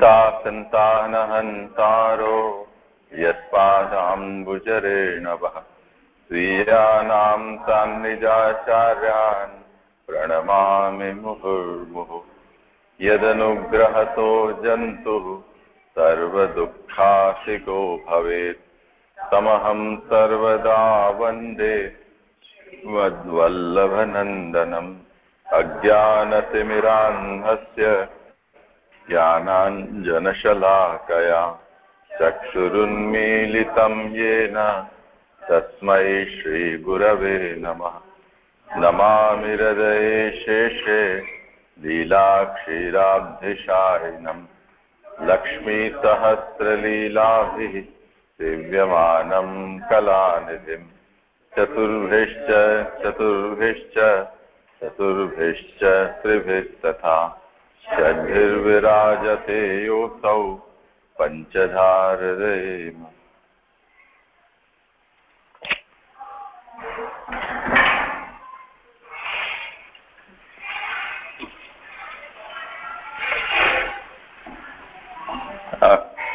सीतासन्तानहन्तारो यत्पादाम्बुजरेणवः स्वीयानां सान्निजाचार्यान् प्रणमामि मुहुर्मुहुः यदनुग्रहतो जन्तुः सर्वदुःखासिको भवेत् तमहं सर्वदा वन्दे मद्वल्लभनन्दनम् अज्ञानतिमिरान्धस्य ज्ञानाञ्जनशलाकया चक्षुरुन्मीलितं येन तस्मै श्रीगुरवे नमः नमामि हृदये शेषे लीलाक्षीराब्धिशायिनम् लक्ष्मीसहस्रलीलाभिः सेव्यमानं कलानिधिम् चतुर्भिश्च चतुर्भिश्च चतुर्भिश्च त्रिभिस्तथा षड्भिर्विराजते योऽसौ पञ्चधाररेम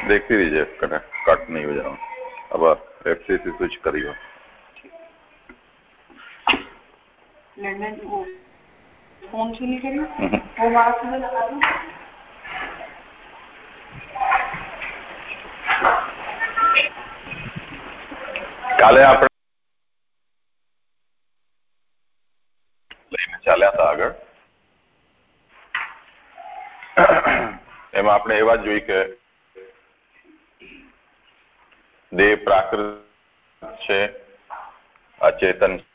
देखती रहिए कट नहीं हो जाओ अब एफ़ सी स्विच वो फोन क्यों नहीं करी वो वहां से लगा दूं કાલે આપણે લઈને ચાલ્યા હતા આગળ એમાં આપણે એવા જોઈ કે દેહ પ્રાકૃત છે અચેતન છે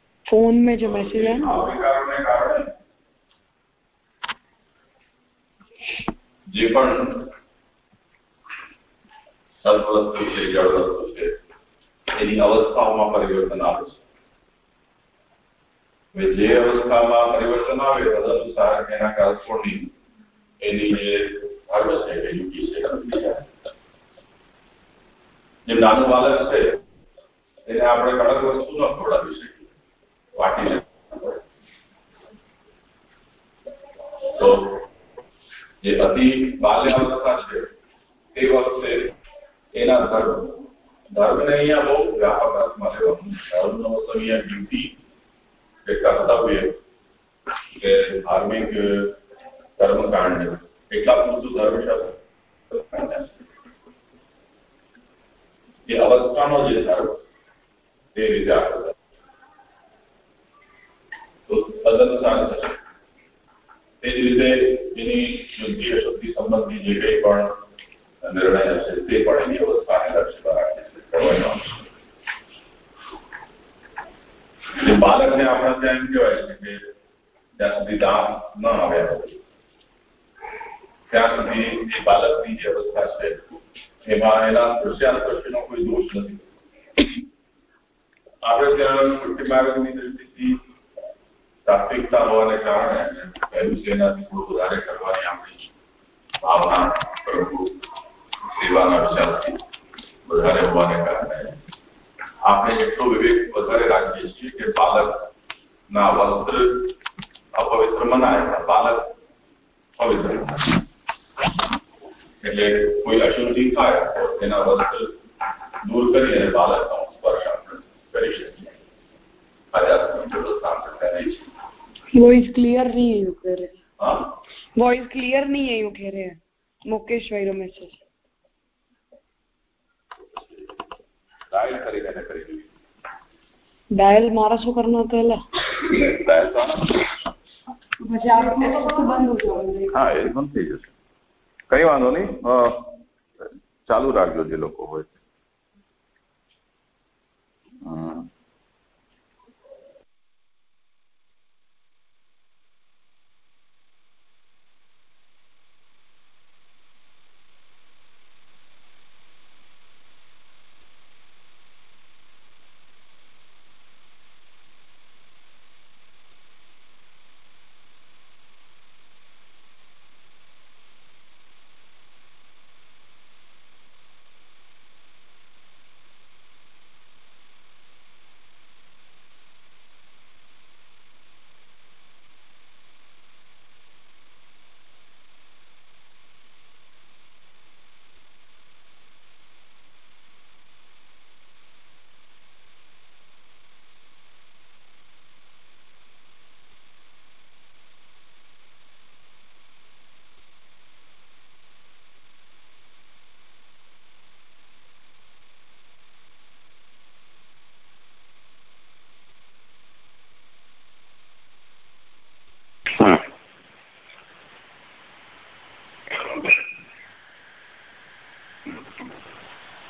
फोन में जो मैसेज है ना જે પણ સર્વવસ્તુ છે જળ વસ્તુ છે એની અવસ્થાઓમાં પરિવર્તન આવે છે હવે જે અવસ્થામાં પરિવર્તન આવે તદનુસાર એના corresponding એની જે ધર્મ છે એ યુક્તિ છે બદલી જાય. જે નાનું બાળક છે એને આપણે કડક વસ્તુ ન ખવડાવી શકીએ વાટીને તો જે અતિ બાલ્યાવસ્થા છે, તે વખતે એના ધર્મ. ધર્મને અહીંયા બહુ વ્યાપક અર્થમાં લેવાનું. ધર્મનો અહીંયા ડ્યુટી કે કર્તવ્ય કે ધાર્મિક કર્મકાંડ એટલા પૂરતું ધર્મ શબ્દ એ અવસ્થાનો જે ધર્મ, તે રીતે આપણે તો તદનુસાર થશે તે જ રીતે એની શુદ્ધિ અશુદ્ધિ સંબંધી જે કંઈ પણ નિર્ણય હશે તે પણ એની અવસ્થાને લક્ષ્ય રાખીને જે બાળકને આપણે ત્યાં એમ કહેવાય છે કે જ્યાં સુધી દાંત ન આવ્યા હોય ત્યાં સુધી એ બાળકની જે અવસ્થા છે એમાં એના દૃશ્યાસ્પર્શનો કોઈ દોષ નથી આપણે ત્યાં મોટી બાળકની દ્રષ્ટિથી તાત્વિકતા હોવાને કારણે પહેલું છે એનાથી થોડું વધારે કરવાની આપણી ભાવના પ્રભુ સેવાના વિચારથી વધારે હોવાને કારણે આપણે એટલો વિવેક વધારે રાખીએ છીએ કે બાળકના વસ્ત્ર અપવિત્ર મનાય પણ બાળક પવિત્ર એટલે કોઈ અશુદ્ધિ થાય તો એના વસ્ત્ર દૂર કરી અને બાળકનો સ્પર્શ આપણે કરી શકીએ આધ્યાત્મિક વ્યવસ્થા આપણે કરીએ છીએ वॉइस क्लियर नहीं है यू कह रहे હા वॉइस क्लियर नहीं है यू कह रहे हैं मुकेश भाई रो मैसेज ડાયલ કરીને એને કરી દઈએ डायल मारा शो करना होता है ला ડાયલ તો આના પછી આ તો બંધ हो जाएगा હા એ બંધ થઈ જશે કઈ વાંધો નહીં અ, ચાલુ રાખજો જે લોકો હોય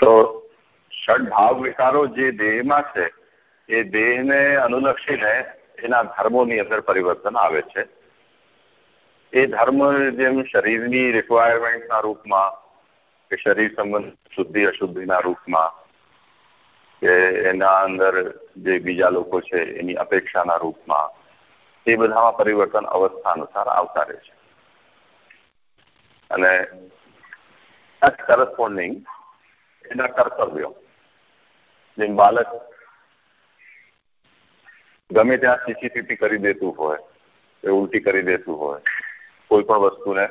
હમ. ષડ ભાવ વિકારો જે દેહમાં છે, એ દેહને અનુલક્ષીને એના ધર્મોની અંદર પરિવર્તન આવે છે એ ધર્મ જેમ શરીરની રિક્વાયરમેન્ટના રૂપમાં, કે શરીર સંબંધ શુદ્ધિ, અશુદ્ધિના રૂપમાં, કે એના અંદર જે બીજા લોકો છે, એની અપેક્ષાના રૂપમાં, એ બધામાં પરિવર્તન અવસ્થા અનુસાર આવતા રહે છે અને કરસ્પોન્ડિંગ એના કર્તવ્યો. જેમ બાળક ગમે ત્યાં સીસીટીપી કરી દેતું હોય એ ઉલટી કરી દેતું હોય, કોઈ પણ વસ્તુને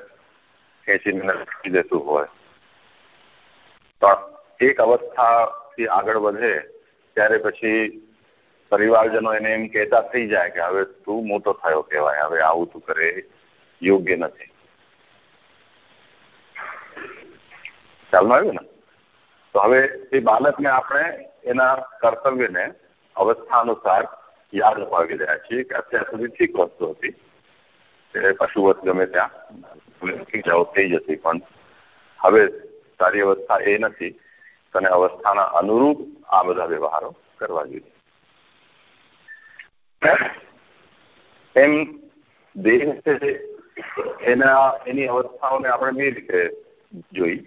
ખેંચીને નાખી દેતું હોય, તો એક અવસ્થાથી આગળ વધે, ત્યારે પછી પરિવારજનો એને એમ કહેતા થઈ જાય કે હવે તું મોટો થયો કહેવાય, હવે આવું તું કરે, યોગ્ય નથી. ખ્યાલમાં આવ્યું ને? તો હવે એ બાળકને આપણે એના કર્તવ્યને અવસ્થા અનુસાર યાદ અપાવી રહ્યા છીએ કે અત્યાર સુધી ઠીક વસ્તુ હતી. કે પશુવત ગમે ત્યાં. ઠીક જાઓ, થઈ જતી પણ હવે સારી અવસ્થા એ નથી. તને અવસ્થાના અનુરૂપ આ બધા વ્યવહારો કરવા જોઈએ. એમ દેહ છે એના, એની અવસ્થાઓને આપણે બે રીતે જોઈ.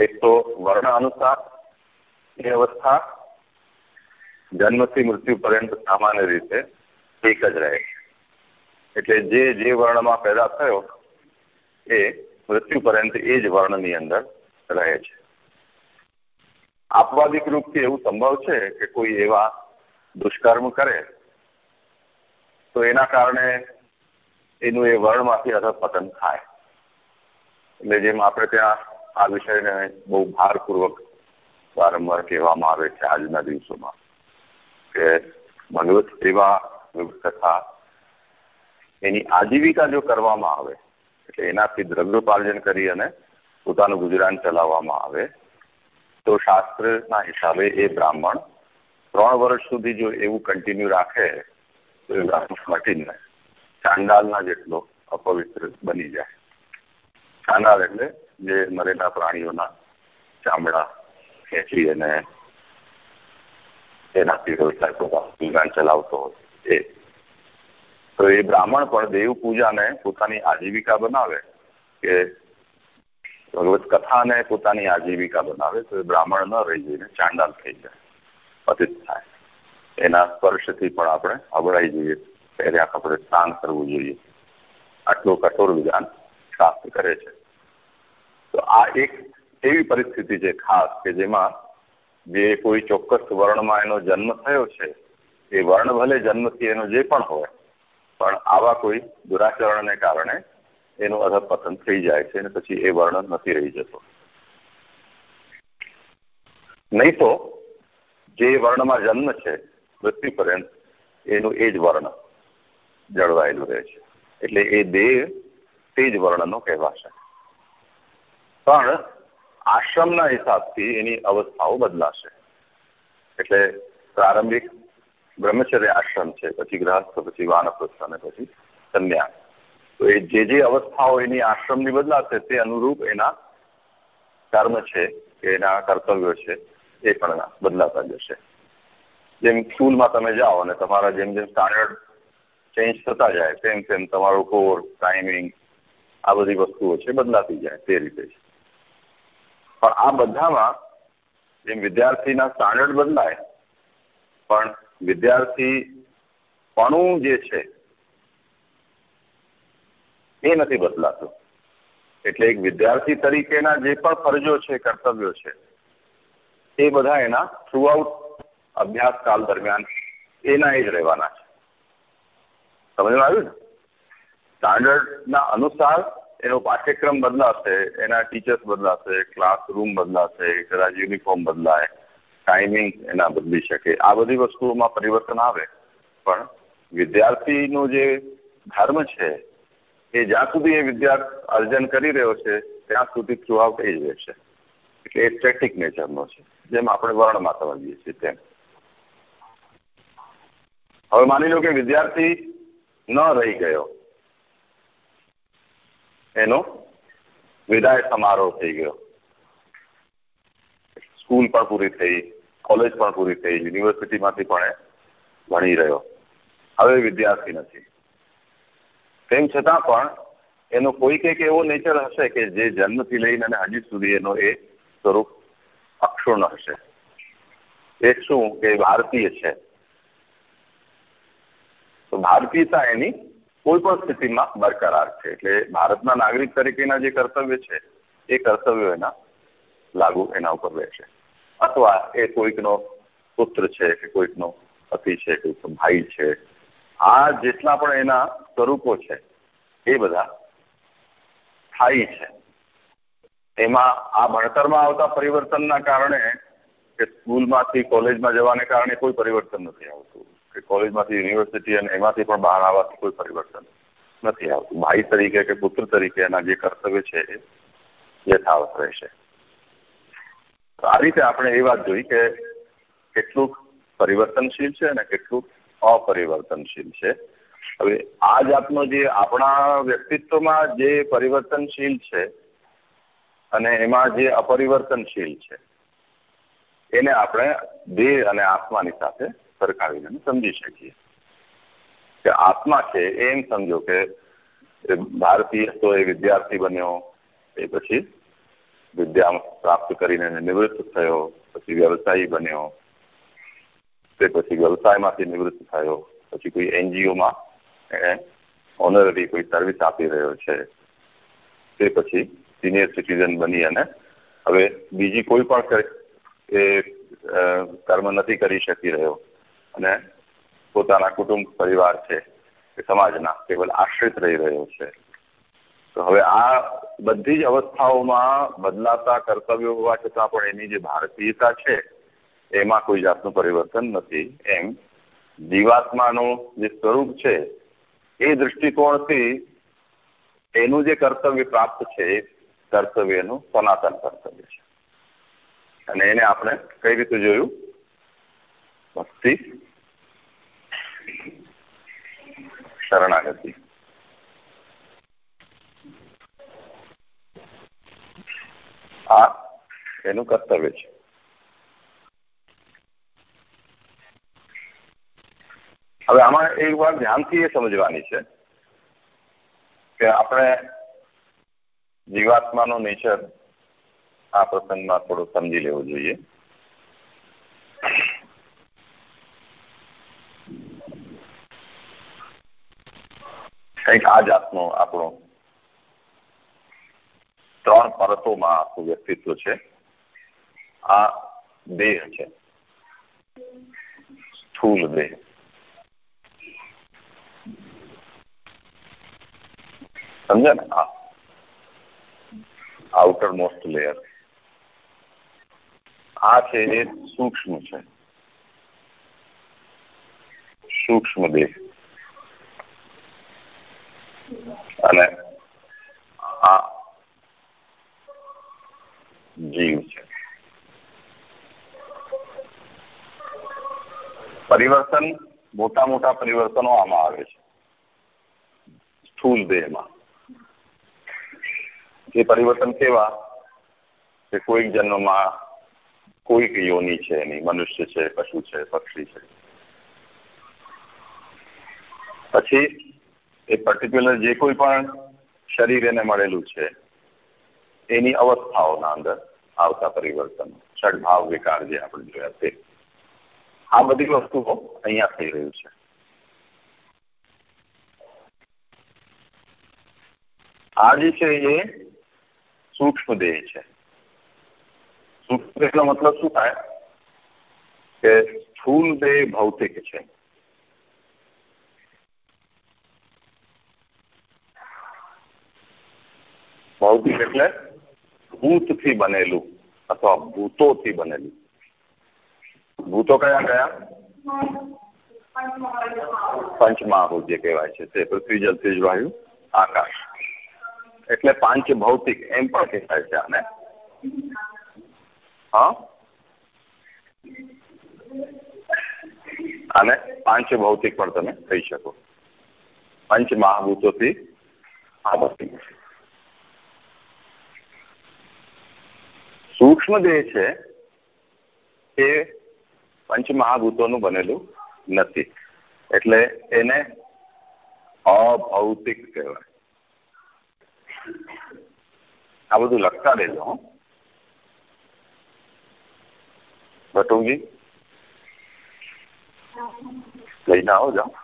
એક તો વર્ણ અનુસાર એ અવસ્થા જન્મથી મૃત્યુ પર્યંત સામાન્ય રીતે એક જ રહે એટલે જે જે વર્ણમાં પેદા થયો એ મૃત્યુ પર્યંત એ જ વર્ણની અંદર રહે છે. આપવાદિક રૂપથી એવું સંભવ છે કે કોઈ એવા દુષ્કર્મ કરે તો એના કારણે એનું એ વર્ણમાંથી અધપતન થાય. એટલે જેમ આપણે ત્યાં આ વિષયને બહુ ભારપૂર્વક વારંવાર કહેવામાં આવે છે આજના દિવસોમાં કે ભગવત સેવા તથા એની આજીવિકા જો કરવામાં આવે, એટલે એનાથી દ્રવ્યોપાર્જન કરી અને પોતાનું ગુજરાન ચલાવવામાં આવે, તો શાસ્ત્રના હિસાબે એ બ્રાહ્મણ ત્રણ વર્ષ સુધી જો એવું કન્ટિન્યુ રાખે, તો એ બ્રાહ્મણ મટીને ચાંડાલના જેટલો અપવિત્ર બની જાય. ચાંડાલ એટલે જે મરેલા પ્રાણીઓના ચામડા ખેંચી અને એનાથી વ્યવસાય ચલાવતો હોય એ તો એ બ્રાહ્મણ પણ દેવ પૂજાને પોતાની આજીવિકા બનાવે કે ભગવત કથાને પોતાની આજીવિકા બનાવે તો એ બ્રાહ્મણ ન રહી જઈને ચાંડાલ થઈ જાય, પતિત થાય. એના સ્પર્શથી પણ આપણે અબળાઈ જઈએ, પહેર્યા કપડે સ્નાન કરવું જોઈએ. આટલું કઠોર વિધાન શાસ્ત્ર કરે છે. તો આ એક એવી પરિસ્થિતિ છે ખાસ કે જેમાં જે કોઈ ચોક્કસ વર્ણમાં એનો જન્મ થયો છે, એ વર્ણ ભલે જન્મથી એનો જે પણ હોય, પણ આવા કોઈ દુરાચરણને કારણે એનું અધપતન થઈ જાય છે અને પછી એ વર્ણન નથી રહી જતો. નહીં તો જે વર્ણમાં જન્મ છે, મૃત્યુ પર્યંત એનું એ જ વર્ણ જળવાયેલું રહે છે. એટલે એ દેહ તે જ વર્ણનો કહેવાશે. પણ આશ્રમના હિસાબથી એની અવસ્થાઓ બદલાશે. એટલે પ્રારંભિક બ્રહ્મચર્ય આશ્રમ છે, પછી ગ્રહસ્થ પછી વાનપ્રસ્થ અને પછી સંન્યાસ તો એ જે જે અવસ્થાઓ એની આશ્રમની બદલાશે તે અનુરૂપ એના કર્મ છે કે એના કર્તવ્યો છે, એ પણ બદલાતા જશે. જેમ સ્કૂલમાં તમે જાઓ અને તમારા જેમ જેમ સ્ટાન્ડર્ડ ચેન્જ થતા જાય, તેમ તેમ તમારો કોર ટાઈમિંગ આ બધી વસ્તુઓ છે, બદલાતી જાય તે રીતે પણ આ બધામાં જેમ વિદ્યાર્થીના સ્ટાન્ડર્ડ બદલાય, પણ વિદ્યાર્થી પણું જે છે એ નથી બદલાતું. એટલે એક વિદ્યાર્થી તરીકેના જે પણ ફરજો છે, કર્તવ્યો છે, એ બધા એના થ્રુઆઉટ અભ્યાસકાળ દરમિયાન એના એ જ રહેવાના છે. સમજમાં આવ્યું ને? સ્ટાન્ડર્ડના અનુસાર એનો પાઠ્યક્રમ બદલાશે, એના ટીચર્સ બદલાશે ક્લાસરૂમ બદલાશે, કદાચ યુનિફોર્મ બદલાય ટાઈમિંગ એના બદલી શકે. આ બધી વસ્તુઓમાં પરિવર્તન આવે. પણ વિદ્યાર્થીનો જે ધર્મ છે, એ જ્યાં સુધી એ વિદ્યાર્થી અર્જન કરી રહ્યો છે, ત્યાં સુધી થ્રુઆઉટ એ જ રહેશે. એટલે એ સ્ટેટિક નેચરનો છે, જેમ આપણે વર્ણમાં સમજીએ છીએ તેમ. હવે માની લો કે વિદ્યાર્થી ન રહી ગયો. એનો વિદાય સમારોહ થઈ ગયો. સ્કૂલ પણ પૂરી થઈ, કોલેજ પણ પૂરી થઈ, યુનિવર્સિટીમાંથી પણ ભણી રહ્યો. હવે વિદ્યાર્થી નથી. તેમ છતાં પણ એનો કોઈક એક એવો નેચર હશે કે જે જન્મથી લઈને અને હજી સુધી એનો એ સ્વરૂપ અક્ષુણ હશે. એ શું કે ભારતીય છે. તો ભારતીયતા એની કોઈ પણ સ્થિતિમાં બરકરાર છે. એટલે ભારતના નાગરિક તરીકેના જે કર્તવ્ય છે, એ કર્તવ્યો એના લાગુ એના ઉપર રહેશે. અથવા એ કોઈકનો પુત્ર છે કે કોઈકનો પતિ છે કોઈકનો ભાઈ છે, આ જેટલા પણ એના સ્વરૂપો છે, એ બધા સ્થાયી છે. એમાં આ ભણતરમાં આવતા પરિવર્તનના કારણે કે સ્કૂલમાંથી કોલેજમાં જવાને કારણે કોઈ પરિવર્તન નથી આવતું. કે કોલેજમાંથી યુનિવર્સિટી અને એમાંથી પણ બહાર આવવાથી કોઈ પરિવર્તન નથી આવતું. ભાઈ તરીકે કે પુત્ર તરીકે એના જે કર્તવ્ય છે એ યથાવત રહેશે. આ રીતે આપણે એ વાત જોઈ કે કેટલુંક પરિવર્તનશીલ છે અને કેટલુંક અપરિવર્તનશીલ છે. હવે આ જાતનો જે આપણા વ્યક્તિત્વમાં જે પરિવર્તનશીલ છે અને એમાં જે અપરિવર્તનશીલ છે, એને આપણે દેહ અને આત્માની સાથે સરખાવીને સમજી શકીએ. કે આત્મા છે એમ સમજો કે ભારતીય તો એ વિદ્યાર્થી બન્યો, એ પછી વિદ્યા પ્રાપ્ત કરીને નિવૃત્ત થયો, પછી વ્યવસાયી બન્યો, તે પછી વ્યવસાયમાંથી નિવૃત્ત થયો, પછી કોઈ એનજીઓમાં એને ઓનરરી કોઈ સર્વિસ આપી રહ્યો છે, તે પછી સિનિયર સિટીઝન બની અને હવે બીજી કોઈ પણ એ કર્મ નથી કરી શકી રહ્યો. અને પોતાના કુટુંબ પરિવાર છે કે સમાજના કેવલ આશ્રિત રહી રહ્યો છે. તો હવે આ બધી જ અવસ્થાઓમાં બદલાતા કર્તવ્યો હોવા છતાં પણ એની જે ભારતીયતા છે, એમાં કોઈ જાતનું પરિવર્તન નથી. એમ જીવાત્માનું જે સ્વરૂપ છે, એ દૃષ્ટિકોણથી એનું જે કર્તવ્ય પ્રાપ્ત છે, એ કર્તવ્યનું સનાતન કર્તવ્ય છે. અને એને આપણે કઈ રીતે જોયું? ભક્તિ શરણાગતિ આ એનું કર્તવ્ય છે હવે આમાં એક વાર ધ્યાનથી એ સમજવાની છે કે આપણે જીવાત્માનો નેચર આ પ્રસંગમાં થોડો સમજી લેવો જોઈએ. કંઈક આ જાતનો આપણો ત્રણ પરતોમાં આખું વ્યક્તિત્વ છે. આ દેહ છે. સ્થૂલ દેહ. સમજે ને? આ આઉટર મોસ્ટ લેયર આ છે એ સૂક્ષ્મ છે. સૂક્ષ્મ દેહ. અને આ જીવ છે. પરિવર્તન, મોટા મોટા પરિવર્તનો આમાં આવે છે. સ્થૂલ દેહમાં. એ પરિવર્તન કેવા? કે કોઈક જન્મમાં કોઈક યોની છે એની, મનુષ્ય છે, પશુ છે, પક્ષી છે. પછી એ પર્ટિક્યુલર જે કોઈ પણ શરીર એને મળેલું છે, એની અવસ્થાઓના અંદર આવતા પરિવર્તન ષડભાવ વિકાર જે આપણે જોયા તે. આ બધી વસ્તુઓ અહીંયા થઈ રહ્યું છે. આ જે છે એ સૂક્ષ્મ દેહ છે. સૂક્ષ્મ મતલબ શું થાય? કે સ્થૂલ દેહ ભૌતિક છે. ભૌતિક એટલે ભૂતથી બનેલું અથવા ભૂતોથી બનેલું. ભૂતો કયા કયા? પંચમહાભૂત જે કહેવાય છે તે, પૃથ્વી જલ તેજ વાયુ, આકાશ. એટલે પાંચ ભૌતિક એમ પણ કહેવાય છે આને. હા? અને પાંચ ભૌતિક પણ તમે કહી શકો. પંચ મહાભૂતોથી આ ભૌતિક સૂક્ષ્મ દેહ છે એ પંચમહાભૂતોનું બનેલું નથી. એટલે એને અભૌતિક કહેવાય. આ બધું લખતા રહેજો હો. ભટુજી લઈને આવો જાઓ.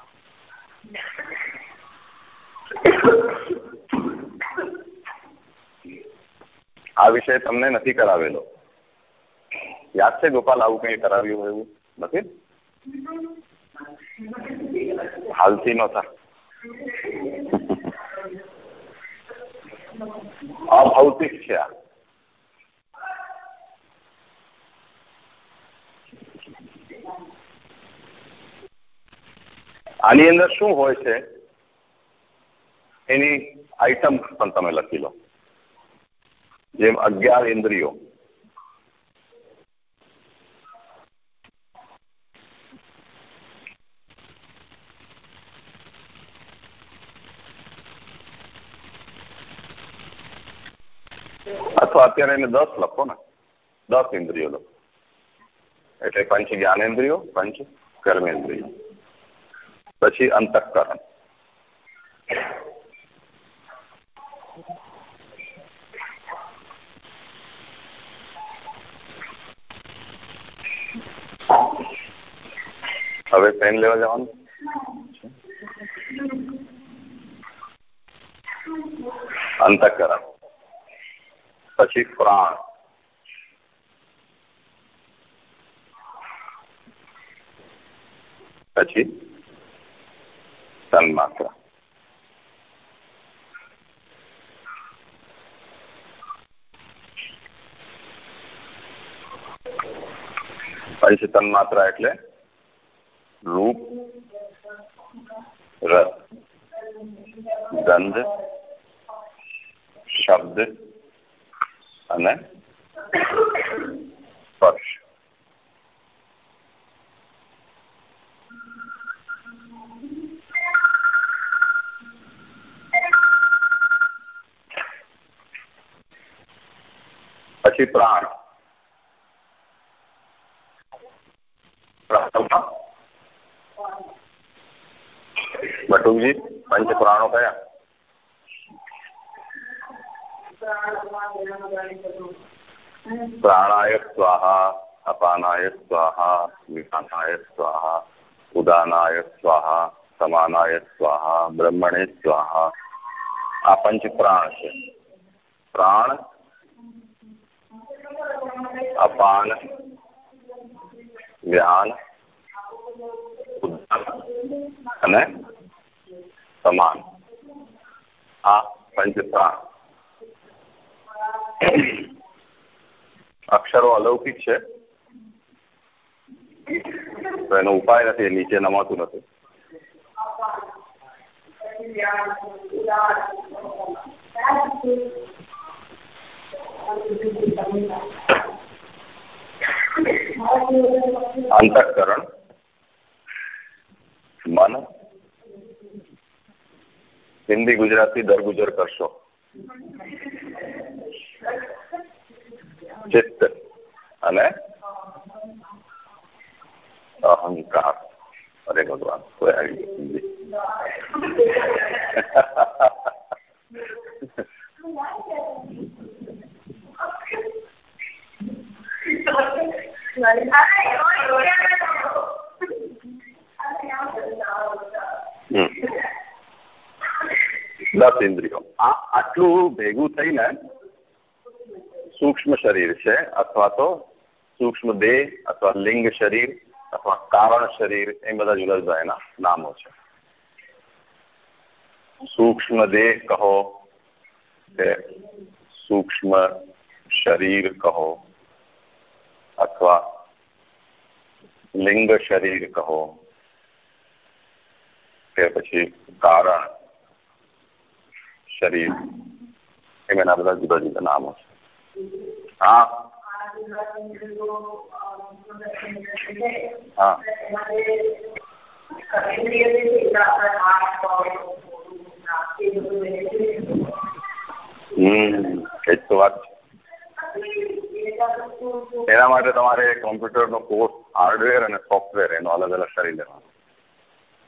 આ વિષય તમને નથી કરાવેલો. યાદ છે ગોપાલ આવું કઈ કરાવ્યું હોય એવું? નથી? હાલથી નહોતા અભૌતિક છે આની અંદર શું હોય છે? એની આઈટમ પણ તમે લખી લો. જેમ અગિયાર ઇન્દ્રિયો. અથવા અત્યારે એને દસ લખો ને. દસ ઇન્દ્રિયો લખો. એટલે પંચ જ્ઞાનેન્દ્રિયો, પંચ કર્મેન્દ્રિયો. પછી અંતઃકરણ. હવે પેન લેવા જવાનું? અંતકરણ. પછી પ્રાણ. પછી તન્માત્ર. પંચ તન્માત્રા એટલે રૂપ રસ ગંધ શબ્દ અને સ્પર્શ. પછી પ્રાણ. બટુકજી પંચ પુરાણો કયા? પ્રાણાય સ્વાહા અપાનાય સ્વાહા વિપાનાય સ્વાહા ઉદાનાય સ્વાહા સમાનાય સ્વાહા બ્રહ્મણે સ્વાહા. આ પંચ પ્રાણ છે. પ્રાણ, અપાન, વ્યાન ઉદાન અને સમાન. આ પંચ પ્રાણ અક્ષરો અલૌકિક છે. તો એનો ઉપાય નથી નીચે નમાતું નથી. અંતઃકરણ. મન. હિન્દી ગુજરાતી દરગુજર કરશો. ચિત્ત અને અહંકાર. અરે ભગવાન કોઈ આવી હિન્દી? દસ ઇન્દ્રિયો આ આટલું ભેગું થઈને સૂક્ષ્મ શરીર છે અથવા તો સૂક્ષ્મ દેહ અથવા લિંગ શરીર અથવા કારણ શરીર એ બધા જુદા જુદા એના નામો છે સૂક્ષ્મ દેહ કહો કે સૂક્ષ્મ શરીર કહો અથવા લિંગ શરીર કહો કે પછી કારણ શરીર. એમ એના બધા જુદા જુદા નામો છે. હા. હા. હમ, એ તો વાત છે. એના માટે તમારે કોમ્પ્યુટરનો કોર્સ હાર્ડવેર અને સોફ્ટવેર એનો અલગ અલગ કરી લેવાનો.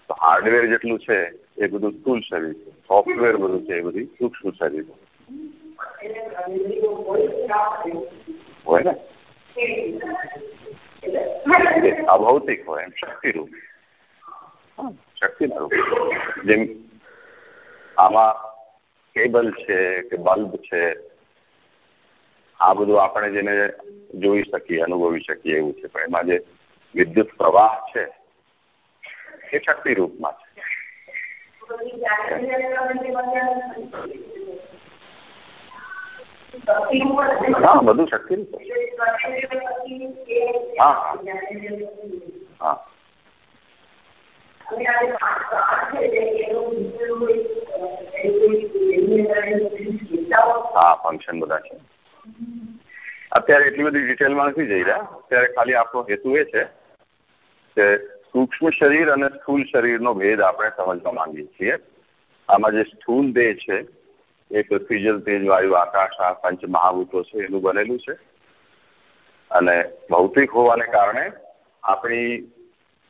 તો હાર્ડવેર જેટલું છે, એ બધું સ્થૂલ શરીર છે. સોફ્ટવેર બધું છે, એ બધી સૂક્ષ્મ શરીર હોય ને? અભૌતિક હોય, એમ શક્તિરૂપ. શક્તિના રૂપ જેમ આમાં કેબલ છે કે બલ્બ છે, આ બધું આપણે જેને જોઈ શકીએ, અનુભવી શકીએ એવું છે. પણ એમાં જે વિદ્યુત પ્રવાહ છે એ શક્તિ રૂપમાં છે. હા, બધું શક્તિ હા હા. હા. ફંક્શન બધા છે. અત્યારે એટલી બધી ડિટેલમાં નથી જઈ રહ્યા. અત્યારે ખાલી આપણો હેતુ એ છે કે સૂક્ષ્મ શરીર અને સ્થૂલ શરીરનો ભેદ આપણે સમજવા માંગીએ છીએ. આમાં જે સ્થૂલ દેહ છે, એ પૃથ્વી જલ તેજ, વાયુ, આકાશ, આ પંચ મહાભૂતો છે, એનું બનેલું છે. અને ભૌતિક હોવાને કારણે આપણી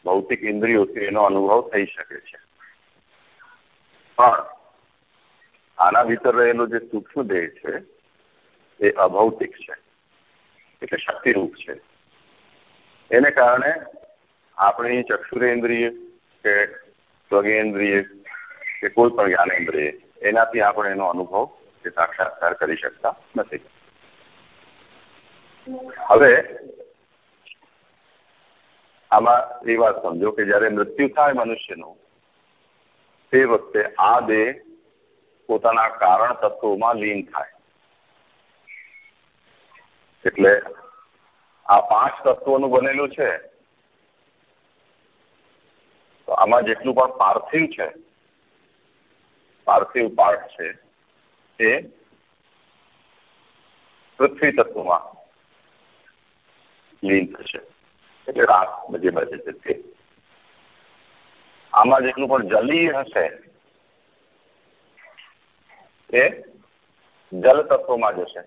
ભૌતિક ઇન્દ્રિયોથી એનો અનુભવ થઈ શકે છે. પણ આના ભીતર રહેલો જે સૂક્ષ્મ દેહ છે, એ અભૌતિક છે. એટલે શક્તિરૂપ છે. એને કારણે આપણી ચક્ષુરેન્દ્રિય કે સ્વગેન્દ્રિય કે કોઈ પણ જ્ઞાનેન્દ્રિય, એનાથી આપણે એનો અનુભવ કે સાક્ષાત્કાર કરી શકતા નથી. હવે આમાં એ વાત સમજો કે જ્યારે મૃત્યુ થાય મનુષ્યનું, તે વખતે આ દેહ પોતાના કારણ તત્વોમાં લીન થાય. એટલે આ પાંચ તત્વોનું બનેલું છે. તો આમાં જેટલું પણ પાર્થિવ છે, પાર્થિવ પાર્ટ છે એ પૃથ્વી તત્વમાં લીન થશે એટલે રાત બજે બજે છે તે. આમાં જેટલું પણ જલીય હશે એ જલ તત્વમાં જશે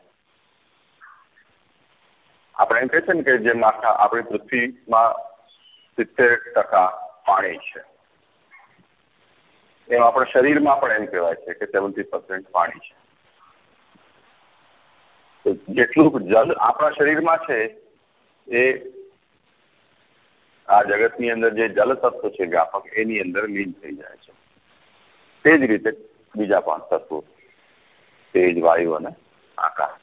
આપણે એમ કહે છે ને કે જેમ આખા આપણી પૃથ્વીમાં સિત્તેર ટકા પાણી છે. એમ આપણા શરીરમાં પણ એમ કહેવાય છે કે સેવન્ટી પર્સન્ટ પાણી છે. જેટલું જલ આપણા શરીરમાં છે એ આ જગતની અંદર જે જલ તત્વ છે વ્યાપક, એની અંદર લીન થઈ જાય છે. તે જ રીતે બીજા પાંચ તત્વો, તેજ વાયુ અને આકાશ.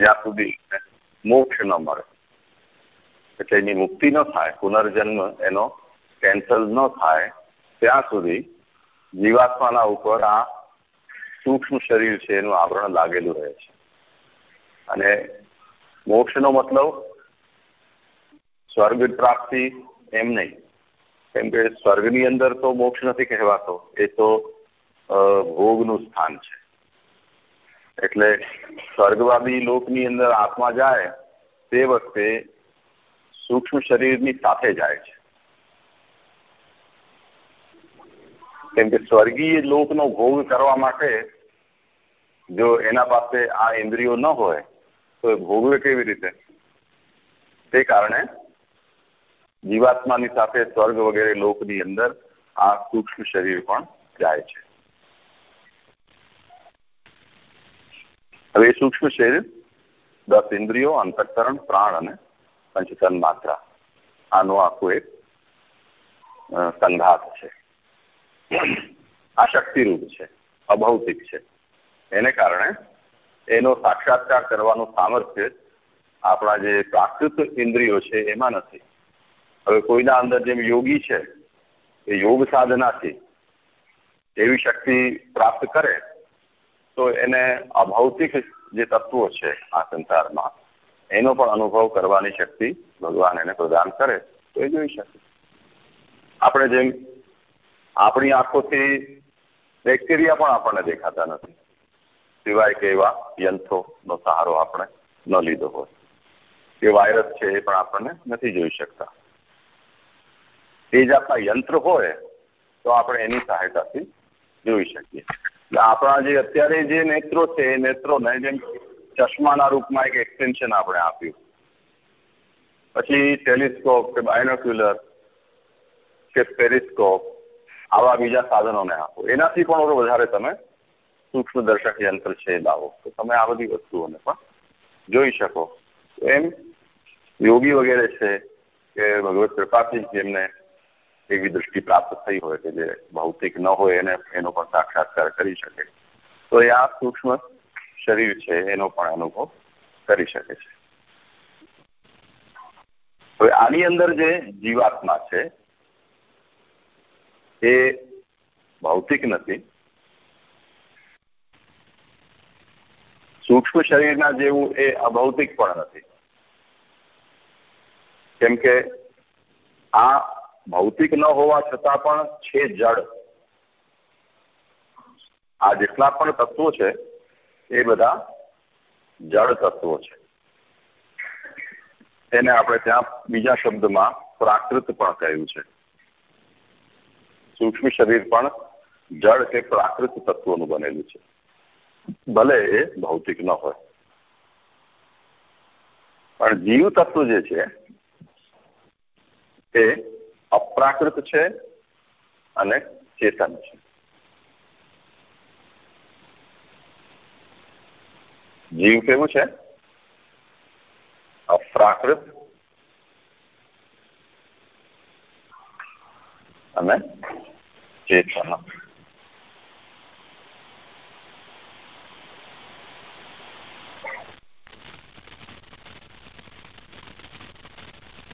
જ્યાં સુધી મોક્ષ ન મળે. એટલે એની મુક્તિ ન થાય, પુનર્જન્મ એનો કેન્સલ ન થાય, ત્યાં સુધી જીવાત્માના ઉપર આ સૂક્ષ્મ શરીર છે એનું આવરણ લાગેલું રહે છે. અને મોક્ષનો મતલબ સ્વર્ગ પ્રાપ્તિ એમ નહીં. કેમ કે સ્વર્ગની અંદર તો મોક્ષ નથી કહેવાતો, એ તો ભોગનું સ્થાન છે. એટલે સ્વર્ગવાદી લોકની અંદર આત્મા જાય તે વખતે સૂક્ષ્મ શરીરની સાથે જાય છે. કેમ કે સ્વર્ગીય લોકનો ભોગ કરવા માટે જો એના પાસે આ ઇન્દ્રિયો ન હોય, તો એ ભોગવે કેવી રીતે? તે કારણે જીવાત્માની સાથે સ્વર્ગ વગેરે લોકની અંદર આ સૂક્ષ્મ શરીર પણ જાય છે. હવે એ સૂક્ષ્મ શરીર, દસ ઇન્દ્રિયો, અંતઃકરણ, પ્રાણ અને પંચતન માત્રા. આનો આખું એક સંઘાત છે. આ શક્તિરૂપ છે, અભૌતિક છે. એને કારણે એનો સાક્ષાત્કાર કરવાનું સામર્થ્ય આપણા જે પ્રાકૃત ઇન્દ્રિયો છે એમાં નથી. હવે કોઈના અંદર જેમ યોગી છે, એ યોગ સાધનાથી એવી શક્તિ પ્રાપ્ત કરે તો એને અભૌતિક જે તત્વો છે આ સંસારમાં, એનો પણ અનુભવ કરવાની શક્તિ ભગવાન એને પ્રદાન કરે તો એ જોઈ શકે. આપણે જેમ આપણી આંખોથી બેક્ટેરિયા પણ આપણને દેખાતા નથી, સિવાય કે એવા યંત્રોનો સહારો આપણે ન લીધો હોય. કે વાયરસ છે એ પણ આપણને નથી જોઈ શકતા. એ જાતના યંત્ર હોય તો આપણે એની સહાયતાથી જોઈ શકીએ. આપણા જે અત્યારે જે નેત્રો છે, એ નેત્રોને જેમ ચશ્માના રૂપમાં એક એક્સટેન્શન આપણે આપ્યું. પછી ટેલિસ્કોપ કે બાયનોક્યુલર કે પેરિસ્કોપ આવા બીજા સાધનોને આપો. એનાથી પણ વધારે તમે સૂક્ષ્મ દર્શક યંત્ર છે એ લાવો. તો તમે આ બધી વસ્તુઓને પણ જોઈ શકો. એમ યોગી વગેરે છે કે ભગવત કૃપાથી જેમને એવી દ્રષ્ટિ પ્રાપ્ત થઈ હોય કે જે ભૌતિક ન હોય એને, એનો પણ સાક્ષાત્કાર કરી શકે. તો એ આ સૂક્ષ્મ શરીર છે, એનો પણ અનુભવ કરી શકે છે. હવે આની અંદર જે જીવાત્મા છે, એ ભૌતિક નથી. સૂક્ષ્મ શરીરના જેવું એ અભૌતિક પણ નથી. કેમ કે આ ભૌતિક ન હોવા છતાં પણ છે જડ. આ જેટલા પણ તત્વો છે, એ બધા જળ તત્વો છે. એને આપણે ત્યાં બીજા શબ્દમાં પ્રાકૃત પણ કહ્યું છે. સૂક્ષ્મ શરીર પણ જળ કે પ્રાકૃત તત્વોનું બનેલું છે. ભલે એ ભૌતિક ન હોય. પણ જીવ તત્વ જે છે, એ અપ્રાકૃત છે અને ચેતન છે. જીવ કેવું છે? અપ્રાકૃત અને ચેતન.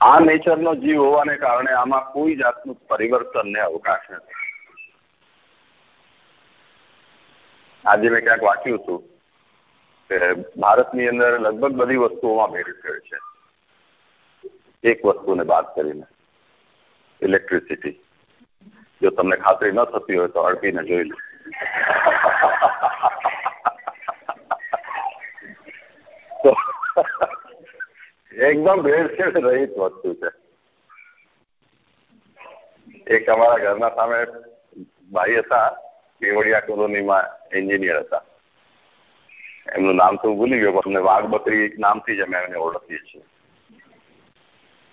આ નેચરનો જીવ હોવાને કારણે આમાં કોઈ જાતનું પરિવર્તનને અવકાશ નથી. આજે મેં ક્યાંક વાંચ્યું હતું કે ભારતની અંદર લગભગ બધી વસ્તુઓમાં ભેળસેળ છે. એક વસ્તુને બાદ કરીને ઇલેક્ટ્રિસિટી જો તમને ખાતરી ન થતી હોય તો અડપીને જોઈ લો. એકદમ ભેળસેળ રહિત વસ્તુ છે. એક અમારા ઘરના સામે ભાઈ હતા, કેવડિયા કોલોનીમાં એન્જિનિયર હતા. એમનું નામ તો ભૂલી ગયો, પણ વાઘ બકરી નામથી જ અમે એમને ઓળખીએ છીએ.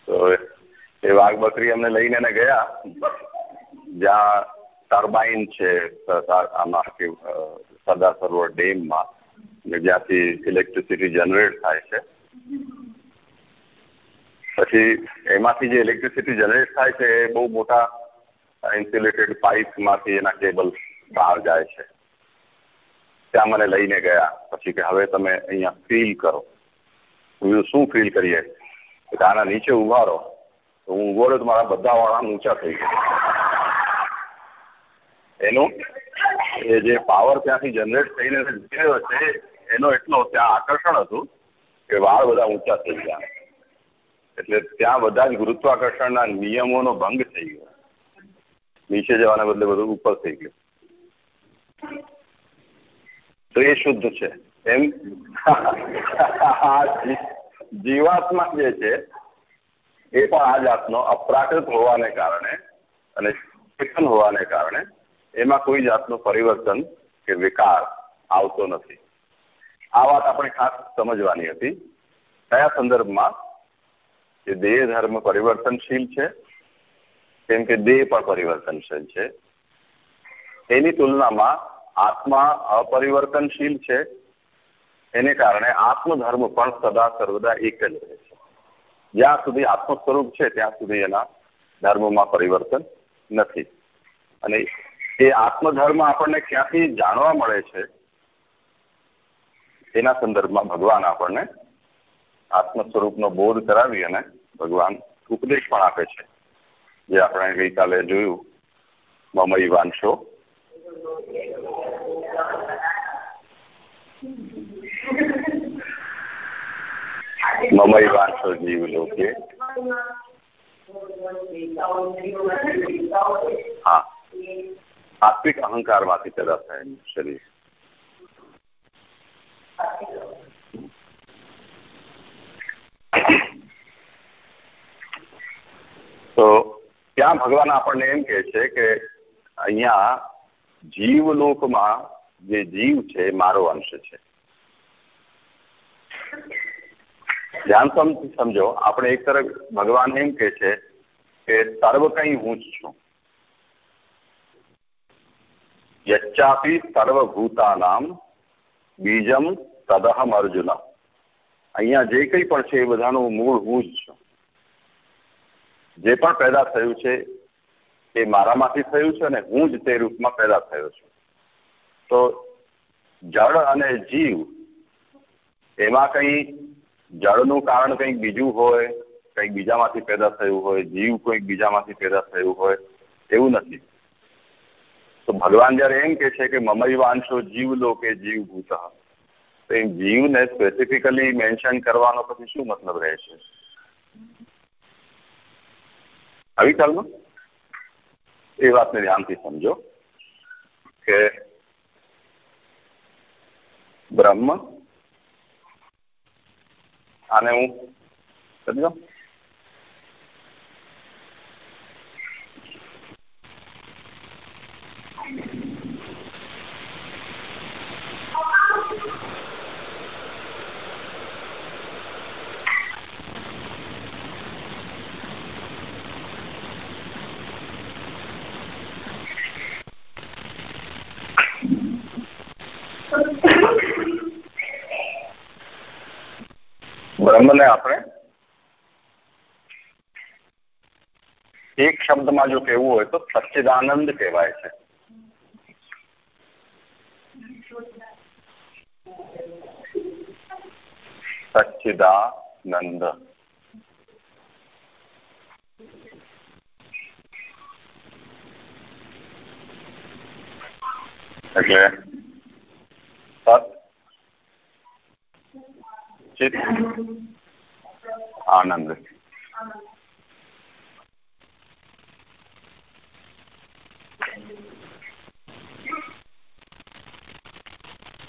તો એ વાઘ બકરી અમને લઈને એને ગયા. જ્યાં ટર્બાઇન છે આમાં કે સરદાર સરોવર ડેમમાં જ્યાંથી ઇલેક્ટ્રિસિટી જનરેટ થાય છે. પછી એમાંથી જે ઇલેક્ટ્રિસિટી જનરેટ થાય છે, એ બહુ મોટા ઇન્સ્યુલેટેડ પાઇપમાંથી એના કેબલ બહાર જાય છે. ત્યાં મને લઈને ગયા. પછી કે હવે તમે અહીંયા ફીલ કરો. શું ફીલ કરીએ? કે આના નીચે ઊભા રહો તો હું ઊભો રહ્યો તો મારા બધા વાળા ઊંચા થઈ ગયા. એનું એ જે પાવર ત્યાંથી જનરેટ થઈને નીકળ્યો છે, એનો એટલો ત્યાં આકર્ષણ હતું કે વાળ બધા ઊંચા થઈ ગયા. એટલે ત્યાં બધા જ ગુરુત્વાકર્ષણના નિયમોનો ભંગ થઈ ગયો. નીચે જવાને બદલે બધું ઉપર થઈ ગયું. તો એ શુદ્ધ છે. એમ જીવાત્મા જે છે, એ પણ આ જાતનો અપ્રાકૃત હોવાને કારણે અને ચેતન હોવાને કારણે એમાં કોઈ જાતનું પરિવર્તન કે વિકાર આવતો નથી. આ વાત આપણે ખાસ સમજવાની હતી. કયા સંદર્ભમાં? કે દેહ ધર્મ પરિવર્તનશીલ છે, કેમ કે દેહ પણ પરિવર્તનશીલ છે. એની તુલનામાં આત્મા અપરિવર્તનશીલ છે, એને કારણે આત્મધર્મ પણ સદા સર્વદા એક જ રહે છે. જ્યાં સુધી આત્મ સ્વરૂપ છે, ત્યાં સુધી એના ધર્મમાં પરિવર્તન નથી. અને એ આત્મધર્મ આપણને ક્યાંથી જાણવા મળે છે, એના સંદર્ભમાં ભગવાન આપણને આત્મ સ્વરૂપનો બોધ કરાવી અને ભગવાન ઉપદેશ પણ આપે છે. જે આપણે ગઈકાલે જોયું, મમઈ વાંશો. મમઈ વાંશો જીવ લોકે. હા. સાત્વિક અહંકારમાંથી પેદા થાય શરીર. તો ત્યાં ભગવાન આપણને એમ કે છે કે અહીંયા જીવલોકમાં જે જીવ છે મારો અંશ છે. ધ્યાન સમજો, આપણે એક તરફ ભગવાન એમ કે છે કે સર્વ કઈ હું જ છું. યચ્ચાપી સર્વભૂતાનામ બીજમ તદહમ અર્જુન અહીંયા જે કંઈ પણ છે એ બધાનું મૂળ હું જ છું. જે પણ પેદા થયું છે એ મારામાંથી થયું છે અને હું જ તે રૂપમાં પેદા થયો છું. તો જળ અને જીવ એમાં કંઈ જળનું કારણ કંઈક બીજું હોય, કંઈક બીજામાંથી પેદા થયું હોય, જીવ કોઈક બીજામાંથી પેદા થયું હોય, એવું નથી. તો ભગવાન જયારે એમ કે છે કે મમયવાંશો જીવ લો કે જીવ ભૂત તો એ જીવને સ્પેસિફિકલી મેન્શન કરવાનો પછી શું મતલબ રહે છે આવી ખ્યાલમાં એ વાતને ધ્યાનથી સમજો કે બ્રહ્મ, આને હું સમજો? બ્રહ્મને આપણે એક શબ્દમાં જો કહેવું હોય તો સચ્ચિદાનંદ કહેવાય છે સચ્ચિદાનંદ એટલે સત ચિત આનંદ.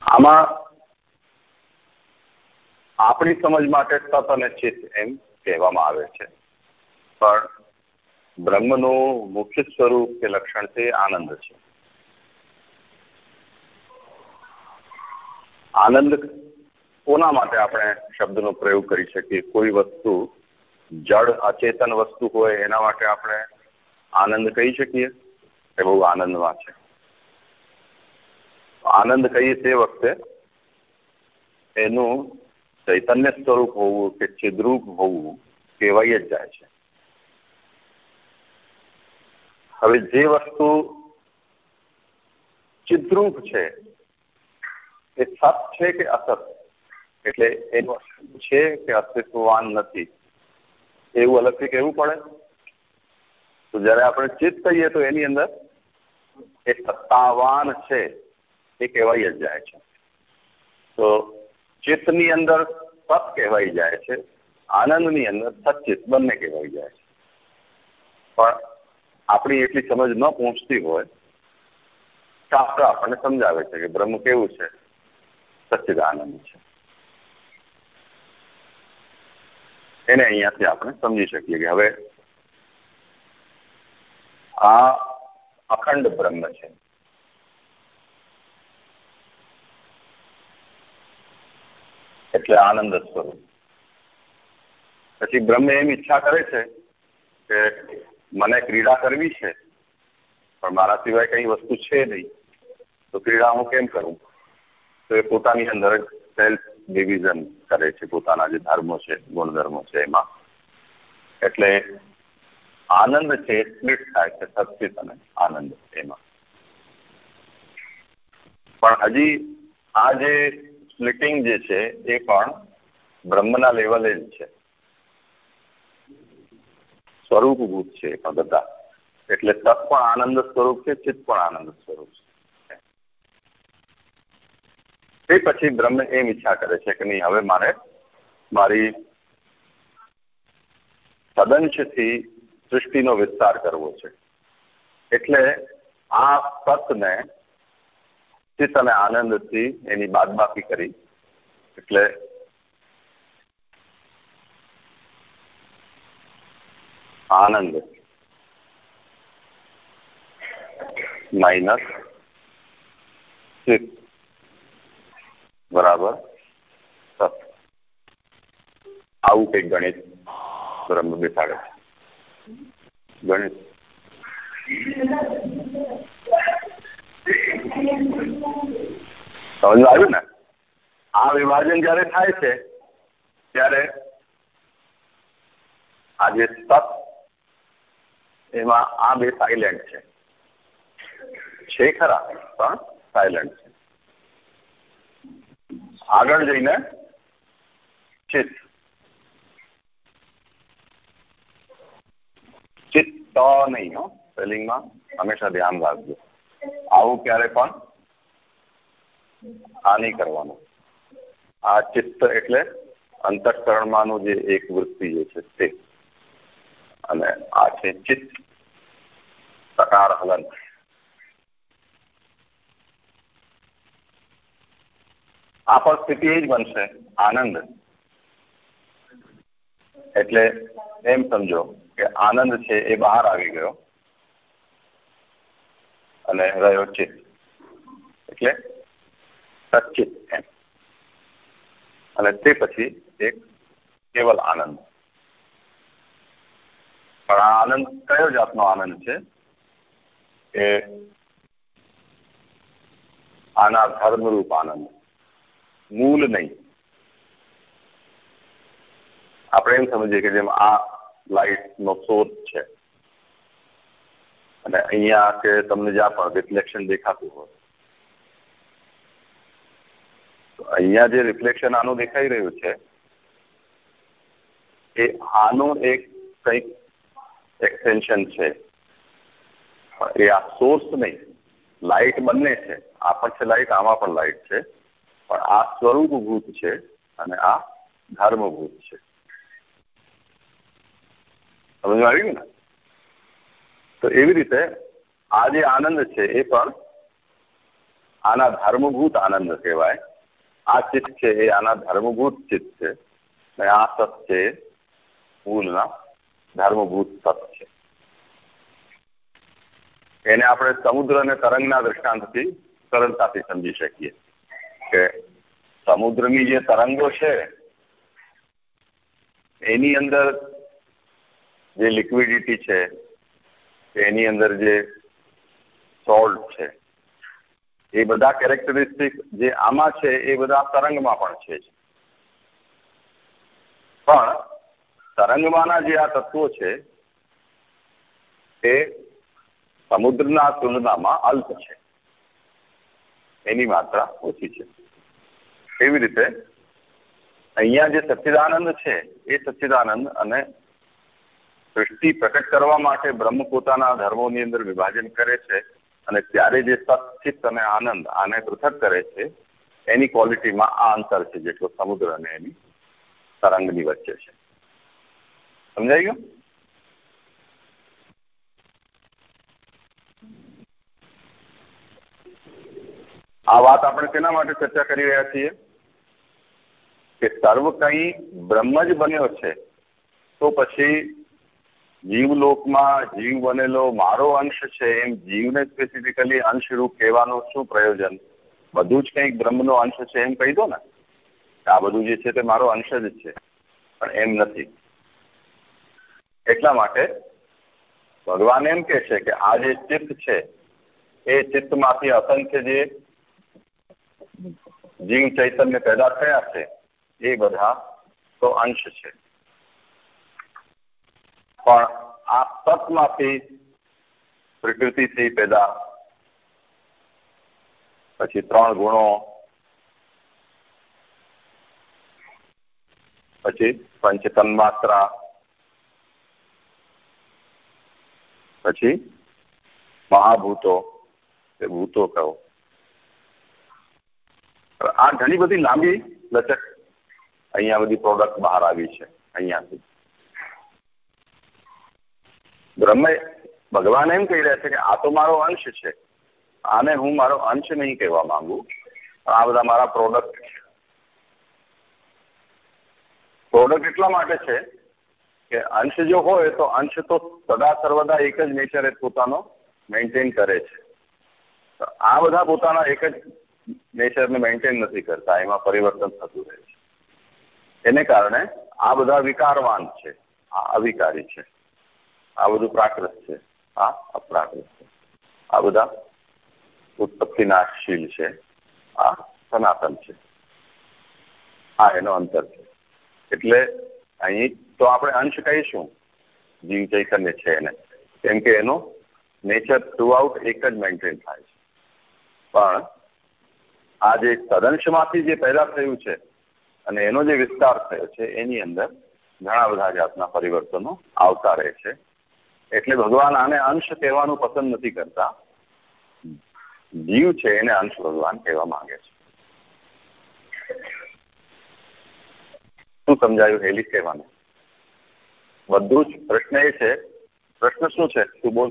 આમાં આપણી સમજ માટે સત અને ચિત એમ કહેવામાં આવે છે. પણ બ્રહ્મનું મુખ્ય સ્વરૂપ કે લક્ષણ છે આનંદ છે. આનંદ કોના માટે આપણે શબ્દનો પ્રયોગ કરી શકીએ? કોઈ વસ્તુ જડ અચેતન વસ્તુ હોય, એના માટે આપણે આનંદ કહી શકીએ? એ બહુ આનંદમાં છે. આનંદ કહીએ તે વખતે એનું ચૈતન્ય સ્વરૂપ હોવું કે ચિદ્રૂપ હોવું કહેવાય જ જાય છે. હવે જે વસ્તુ ચિદ્રૂપ છે, એ સત છે કે અસત? એટલે એનું છે કે અસ્તિત્વવાન નથી. એવું અલગથી કહેવું પડે? તો જયારે આપણે ચિત્ત કહીએ તો એની અંદર એ સત્તાવાન છે, એ કહેવાય જ જાય છે. તો ચિત્તની અંદર સત કહેવાય જાય છે, આનંદની અંદર સચિત બંને કહેવાય જાય છે. પણ આપણી એટલી સમજ ન પહોંચતી હોય શાસ્ત્ર આપણને સમજાવે છે કે બ્રહ્મ કેવું છે? સચ્ચિદાનંદ છે. એને અહીંયાથી આપણે સમજી શકીએ કે હવે આ અખંડ બ્રહ્મ છે. એટલે આનંદ સ્વરૂપ. પછી બ્રહ્મ એમ ઈચ્છા કરે છે કે મને ક્રીડા કરવી છે, પણ મારા સિવાય કઈ વસ્તુ છે નહીં. તો ક્રીડા હું કેમ કરું? તો એ પોતાની અંદર સેલ્ફ ડિવિઝન કરે છે, પોતાના જે ધર્મો છે, ગુણધર્મો છે એમાં. એટલે આનંદ છે સ્પ્લિટ થાય છે સચિત અને આનંદ એમાં. પણ હજી આ જે સ્પ્લિટિંગ જે છે એ પણ બ્રહ્મના લેવલે જ છે. સ્વરૂપભૂત છે પણ બધા. એટલે તપ પણ આનંદ સ્વરૂપ છે, ચિત્ત પણ આનંદ સ્વરૂપ છે. તે પછી બ્રહ્મ એમ ઈચ્છા કરે છે કે નહીં, હવે મારે મારી સદંશથી સૃષ્ટિનો વિસ્તાર કરવો છે. એટલે આ સતને ચિત્ત અને આનંદથી એની બાદબાકી કરી, એટલે આનંદ માઇનસ ચિત્ત. બરાબર? આવું કંઈક ગણિત બ્રહ્મ બેસાડે છે. ગણિત. સમજ આવ્યું ને? આ વિભાજન જયારે થાય છે, ત્યારે આ જે સત, એમાં આ બે સાયલેન્ટ છે. છે ખરા, પણ સાયલેન્ટ છે. આગળ જઈને ચિત્ત. ચિત્ત નહીં, હો, સ્પેલિંગમાં હંમેશા ધ્યાન રાખજો. આવું ક્યારે પણ આ નહીં કરવાનું. આ ચિત્ત એટલે અંતઃકરણમાંનું જે એક વૃત્તિ જે છે તે. અને આ છે ચિત્ત. સકાર હલન. આ પણ સ્થિતિ એ જ બનશે, આનંદ. એટલે એમ સમજો કે આનંદ છે એ બહાર આવી ગયો અને રહ્યો ચિત્ત એટલે સચિત એમ. અને તે પછી એક કેવલ આનંદ. પણ આ આનંદ કયો જાતનો આનંદ છે? કે આના ધર્મરૂપ આનંદ. મૂળ નહીં. આપણે એમ સમજીએ કે જેમ આ લાઇટ નો સોર્સ છે. અને અહીંયા કે તમને જ્યાં પણ રિફ્લેક્શન દેખાતું હોય. અહીંયા જે રિફ્લેક્શન આનું દેખાઈ રહ્યું છે, એ આનું એક કંઈક એક્સટેન્શન છે. એ આ સોર્સ નહીં. લાઇટ બંને છે. આ પણ છે લાઇટ, આમાં પણ લાઇટ છે. પણ આ સ્વરૂપભૂત છે અને આ ધર્મભૂત છે. સમજ આવ્યું ને? તો એવી રીતે આ જે આનંદ છે એ પણ આના ધર્મભૂત આનંદ કહેવાય. આ ચિત્ત છે એ આના ધર્મભૂત ચિત્ત છે. અને આ સત છે મૂળના ધર્મભૂત સત છે. એને આપણે સમુદ્ર અને તરંગના દ્રષ્ટાંતથી સરળતાથી સમજી શકીએ. કે સમુદ્રની જે તરંગો છે, એની અંદર જે લિક્વિડિટી છે, એની અંદર જે સોલ્ટ છે, એ બધા કેરેક્ટરિસ્ટિક જે આમાં છે, એ બધા તરંગમાં પણ છે પણ તરંગમાંના જે આ તત્વો છે, એ સમુદ્રના તુલનામાં અલ્પ છે. એની માત્રા ઓછી છે. એવી રીતે? અહીંયા જે સચ્ચિદાનંદ છે, એ સચ્ચિદાનંદ અને સૃષ્ટિ પ્રકટ કરવા માટે બ્રહ્મ પોતાના ધર્મોની અંદર વિભાજન કરે છે અને ત્યારે જે સચિત અને આનંદ આને પૃથક કરે છે, એની ક્વોલિટીમાં આ અંતર છે જેટલો સમુદ્ર અને એની તરંગની વચ્ચે છે. સમજાઈ ગયું આ વાત આપણે તેના માટે ચર્ચા કરી રહ્યા છીએ કે સર્વ કંઈ બ્રહ્મ જ બન્યો છે, તો પછી જીવલોકમાં જીવ બનેલો મારો અંશ છે એમ જીવને સ્પેસિફિકલી અંશરૂપ કહેવાનું શું પ્રયોજન? બધું જ કંઈક બ્રહ્મનો અંશ છે એમ કહી દો ને. આ બધું જે છે તે મારો અંશ જ છે, પણ એમ નથી. એટલા માટે ભગવાન એમ કે છે કે આ જે ચિત્ત છે, એ ચિત્તમાંથી અસંખ્ય જે જીવ ચૈતન્ય પેદા થયા છે એ બધા તો અંશ છે પણ આ તત્માંથી પ્રકૃતિથી પેદા પછી ત્રણ ગુણો પછી પંચ તન્માત્રા પછી મહાભૂતો એ ભૂતો કહો આ ઘણી બધી લાંબી લચક અહીંયા બધી પ્રોડક્ટ બહાર આવી છે, અહીંયાથી. બ્રહ્મે ભગવાન એમ કહી રહ્યા છે કે આ તો મારો અંશ છે. આને હું મારો અંશ નહીં કહેવા માંગુ. આ બધા મારા પ્રોડક્ટ છે. પ્રોડક્ટ એટલા માટે છે કે અંશ જો હોય તો અંશ તો સદા સર્વદા એક જ નેચરે પોતાનો મેન્ટેન કરે છે. આ બધા પોતાના એક જ નેચરને મેન્ટેન નથી કરતા, એમાં પરિવર્તન થતું રહે છે. એને કારણે આ બધા વિકારવાન છે, આ અવિકારી છે, આ બધું પ્રાકૃત છે, આ અપ્રાકૃત છે. આ બધા ઉત્પત્તિનાશીલ છે, આ સનાતન છે. આ એનો અંતર છે. એટલે અહીં તો આપણે અંશ કહીશું, જીવ ચૈતન્ય છે એને. કેમ કે એનો નેચર થ્રુઆઉટ એક જ મેન્ટેન થાય છે. પણ આ જે તદંશમાંથી જે પેદા થયું છે અને એનો જે વિસ્તાર થયો છે, એની અંદર ઘણા બધા જાતના પરિવર્તનો આવતા રહે છે. એટલે ભગવાન આને અંશ કહેવાનું પસંદ નથી કરતા. જીવ છે એને અંશ ભગવાન કહેવા માંગે છે. શું સમજાયું હેલી કહેવાનું? બધું જ પ્રશ્ન એ છે, પ્રશ્ન શું છે? તું બોલ.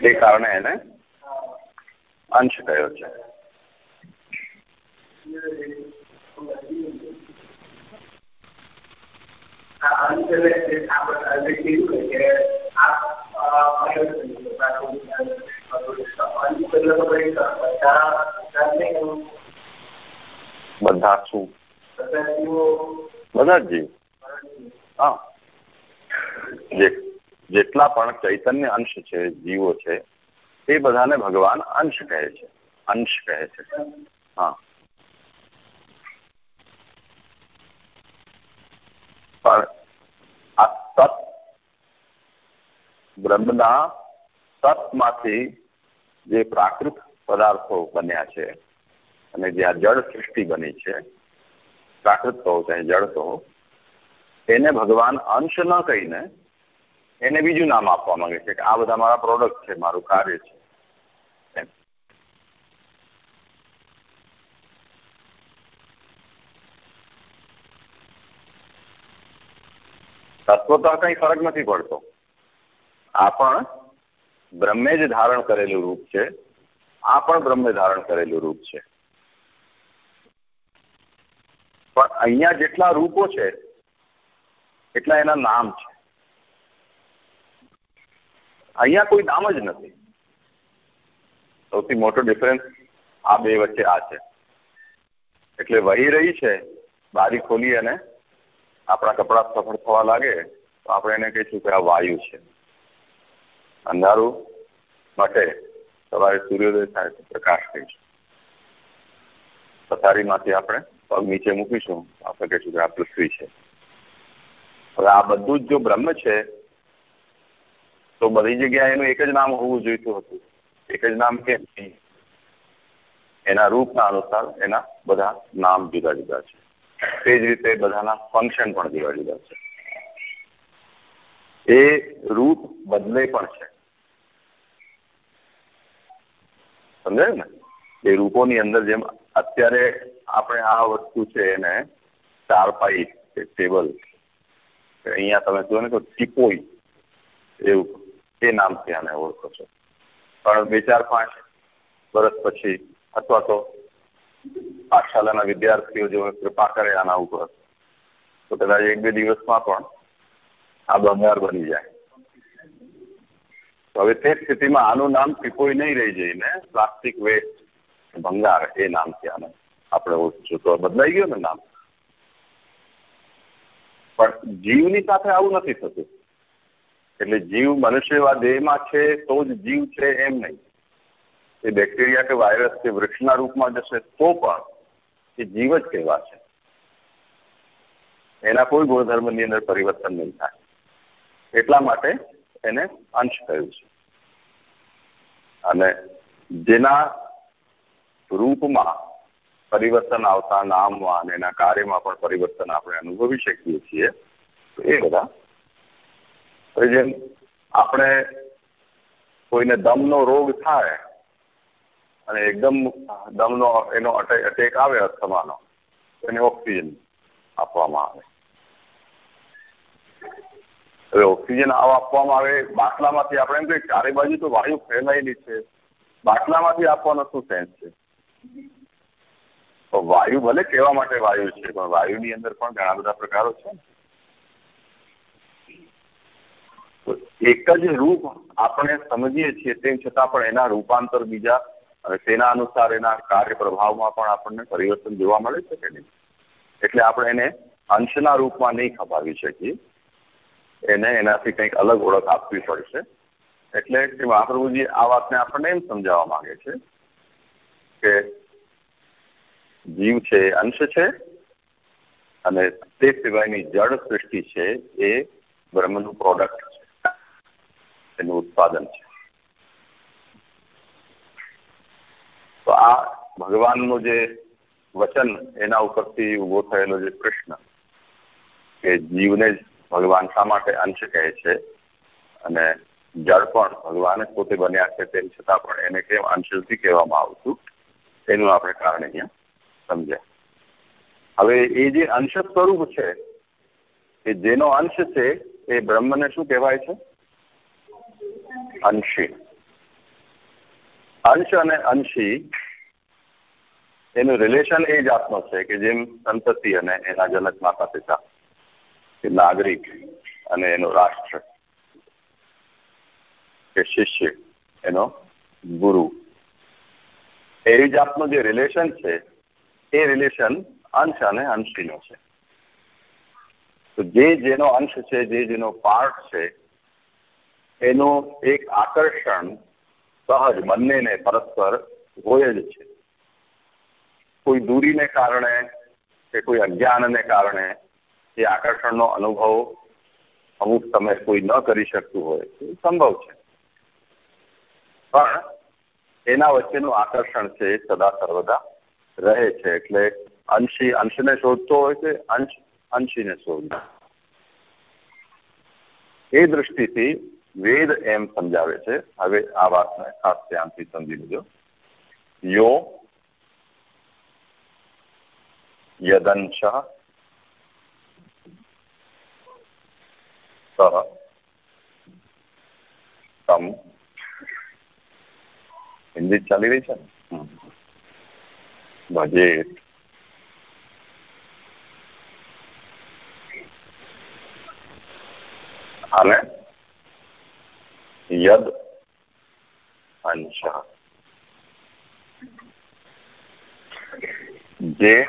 એ કારણે એને અંશ કયો છે બધા શું બધા જ જીવ હા જે જેટલા પણ ચૈતન્ય અંશ છે, જીવો છે, એ બધાને ભગવાન અંશ કહે છે. અંશ કહે છે. હા. પણ આ સત બ્રહ્મના સતમાંથી જે પ્રાકૃત પદાર્થો બન્યા છે અને જે આ જળ સૃષ્ટિ બની છે, પ્રાકૃત કહો ચાહે જળ કહો એને ભગવાન અંશ ન કહીને એને બીજું નામ આપવા માંગે છે કે આ બધા મારા પ્રોડક્ટ છે, મારું કાર્ય છે. તત્વતઃ કઈ ફરક નથી પડતો. આ પણ બ્રહ્મે જ ધારણ કરેલું રૂપ છે. આ પણ બ્રહ્મે ધારણ કરેલું રૂપ છે. પણ અહીંયા જેટલા રૂપો છે, એટલા એના નામ છે. અહીંયા કોઈ નામ જ નથી. સૌથી મોટો ડિફરન્સ આ બે વચ્ચે આ છે. એટલે વહી રહી છે, બારી ખોલી અને આપણા કપડાં સફળ થવા લાગે, તો આપણે એને કહીશું કે આ વાયુ છે. અંધારું માટે, સવારે સૂર્યોદય થાય તો પ્રકાશ કહીશું. પથારીમાંથી આપણે પગ નીચે મૂકીશું આપણે કહીશું કે આ પૃથ્વી છે. હવે આ બધું જ જો બ્રહ્મ છે તો બધી જગ્યાએ એનું એક જ નામ હોવું જોઈતું હતું. એક જ નામ નહીં. એના રૂપના અનુસાર એના બધા નામ જુદા જુદા છે. તે જ રીતે બધાના ફંક્શન પણ જુદા જુદા છે. એ રૂપ બદલે પણ છે. સમજાય ને? એ રૂપોની અંદર જેમ અત્યારે આપણે આ વસ્તુ છે એને ચારપાઈ કે ટેબલ. અહીંયા તમે જુઓ ને તો ટીપોઈ એવું એ નામથી આને ઓળખો છો. પણ બે ચાર પાંચ વર્ષ પછી અથવા તો પાઠશાલાના વિદ્યાર્થીઓ જો કૃપા કરે આના ઉપર, તો કદાચ એક બે દિવસમાં પણ આ બંગાર બની જાય. હવે તે સ્થિતિમાં આનું નામ ટીપોઈ નહીં રહી જઈને પ્લાસ્ટિક વેસ્ટ ભંગાર એ નામથી આને આપણે ઓળખીશું. તો બદલાઈ ગયું ને નામ? પણ જીવની સાથે આવું નથી થતું. એટલે જીવ મનુષ્ય દેહમાં છે, તો જ જીવ છે એમ નહીં. એ બેક્ટેરિયા કે વાયરસ કે વૃક્ષના રૂપમાં જશે તો પણ એ જીવ જ કહેવાશે. એના કોઈ ગુણધર્મની અંદર પરિવર્તન નહીં થાય. એટલા માટે એને અંશ કહ્યું છે. અને જેના રૂપમાં પરિવર્તન આવતા નામમાં અને એના કાર્યમાં પણ પરિવર્તન આપણે અનુભવી શકીએ છીએ, તો એ બધા જેમ આપણે કોઈને દમનો રોગ થાય અને એકદમ દમનો એનો અટેક આવે અસ્થમાનો એને ઓક્સિજન આપવામાં આવે. હવે ઓક્સિજન આપવામાં આવે, બાટલામાંથી આપણે એમ કહીએ ચારે બાજુ તો વાયુ ફેલાયેલી છે. બાટલામાંથી આપવાનો શું સેન્સ છે? વાયુ ભલે કહેવા માટે વાયુ છે, પણ વાયુની અંદર પણ ઘણા બધા પ્રકારો છે. તો એક જ રૂપ આપણે સમજીએ છીએ, તેમ છતાં પણ એના રૂપાંતર બીજા અને તેના અનુસાર એના કાર્ય પ્રભાવમાં પણ આપણને પરિવર્તન જોવા મળે છે કે નહીં? એટલે આપણે એને અંશના રૂપમાં નહીં ખપાવી શકીએ. એને એનાથી કંઈક અલગ ઓળખ આપવી પડશે. એટલે કે મહાપ્રભુજી આ વાતને આપણને એમ સમજાવવા માંગે છે કે જીવ છે અંશ છે અને તે સિવાયની જળ સૃષ્ટિ છે એ બ્રહ્મનું પ્રોડક્ટ એનું ઉત્પાદન છે. તો આ ભગવાનનું જે વચન એના ઉપરથી ઊભો થયેલો જે પ્રશ્ન કે જીવને જ ભગવાન શા માટે અંશ કહે છે અને જળ પણ ભગવાન જ પોતે બન્યા છે તેમ છતાં પણ એને કેમ અંશ નથી કહેવામાં આવતું? એનું આપણે કારણ અહીંયા સમજ્યા. હવે એ જે અંશ સ્વરૂપ છે, એ જેનો અંશ છે, એ બ્રહ્મને શું કહેવાય છે? અંશી. અંશ અને અંશી, એનું રિલેશન એ જાતનો છે કે જેમ સંતતિ અને એના જનક માતા પિતા કે નાગરિક અને એનું રાષ્ટ્ર કે શિષ્ય, એનો ગુરુ. એવી જાતનું જે રિલેશન છે, એ રિલેશન અંશ અને અંશીનો છે. તો જે જેનો અંશ છે, જે જેનો પાર્ટ છે એનું એક આકર્ષણ સહજ બંનેને પરસ્પર હોય જ છે. કોઈ દૂરીને કારણે કે કોઈ અજ્ઞાનને કારણે એ આકર્ષણનો અનુભવ અમુક સમય કોઈ ન કરી શકતું હોય એ સંભવ છે. પણ એના વચ્ચેનું આકર્ષણ છે સદા સર્વદા રહે છે એટલે અંશી અંશને શોધતો હોય છે, અંશ અંશીને શોધતો એ દૃષ્ટિથી વેદ એમ સમજાવે છે. હવે આ વાતને ખાસ ધ્યાનથી સમજી લેજો. યો યદંશ તમ. હિન્દી ચાલી રહી છે ને? ભજે અને યદ અંશ જે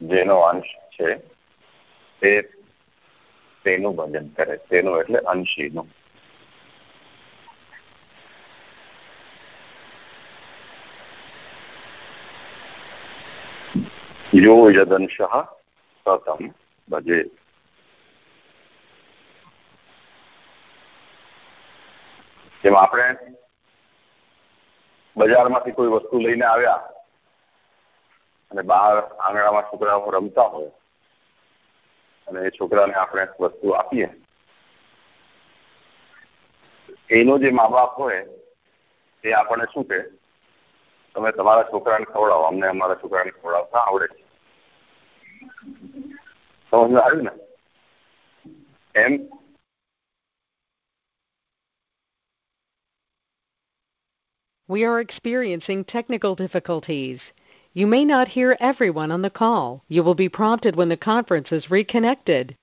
જેનો અંશ છે તે તેનું ભજન કરે. તેનું એટલે અંશીનું. યો યદંશ સતમ ભજે જેમ આપણે બજારમાંથી કોઈ વસ્તુ લઈને આવ્યા અને બહાર આંગણામાં છોકરાઓ રમતા હોય અને એ છોકરાને આપણે વસ્તુ આપીએ, એનો જે મા બાપ હોય એ આપણને શું કહે? તમે તમારા છોકરાને ખવડાવો, અમને અમારા છોકરાને ખવડાવતા આવડે છે. સમજ આવ્યું ને? એમ We are experiencing technical difficulties. You may not hear everyone on the call. You will be prompted when the conference is reconnected.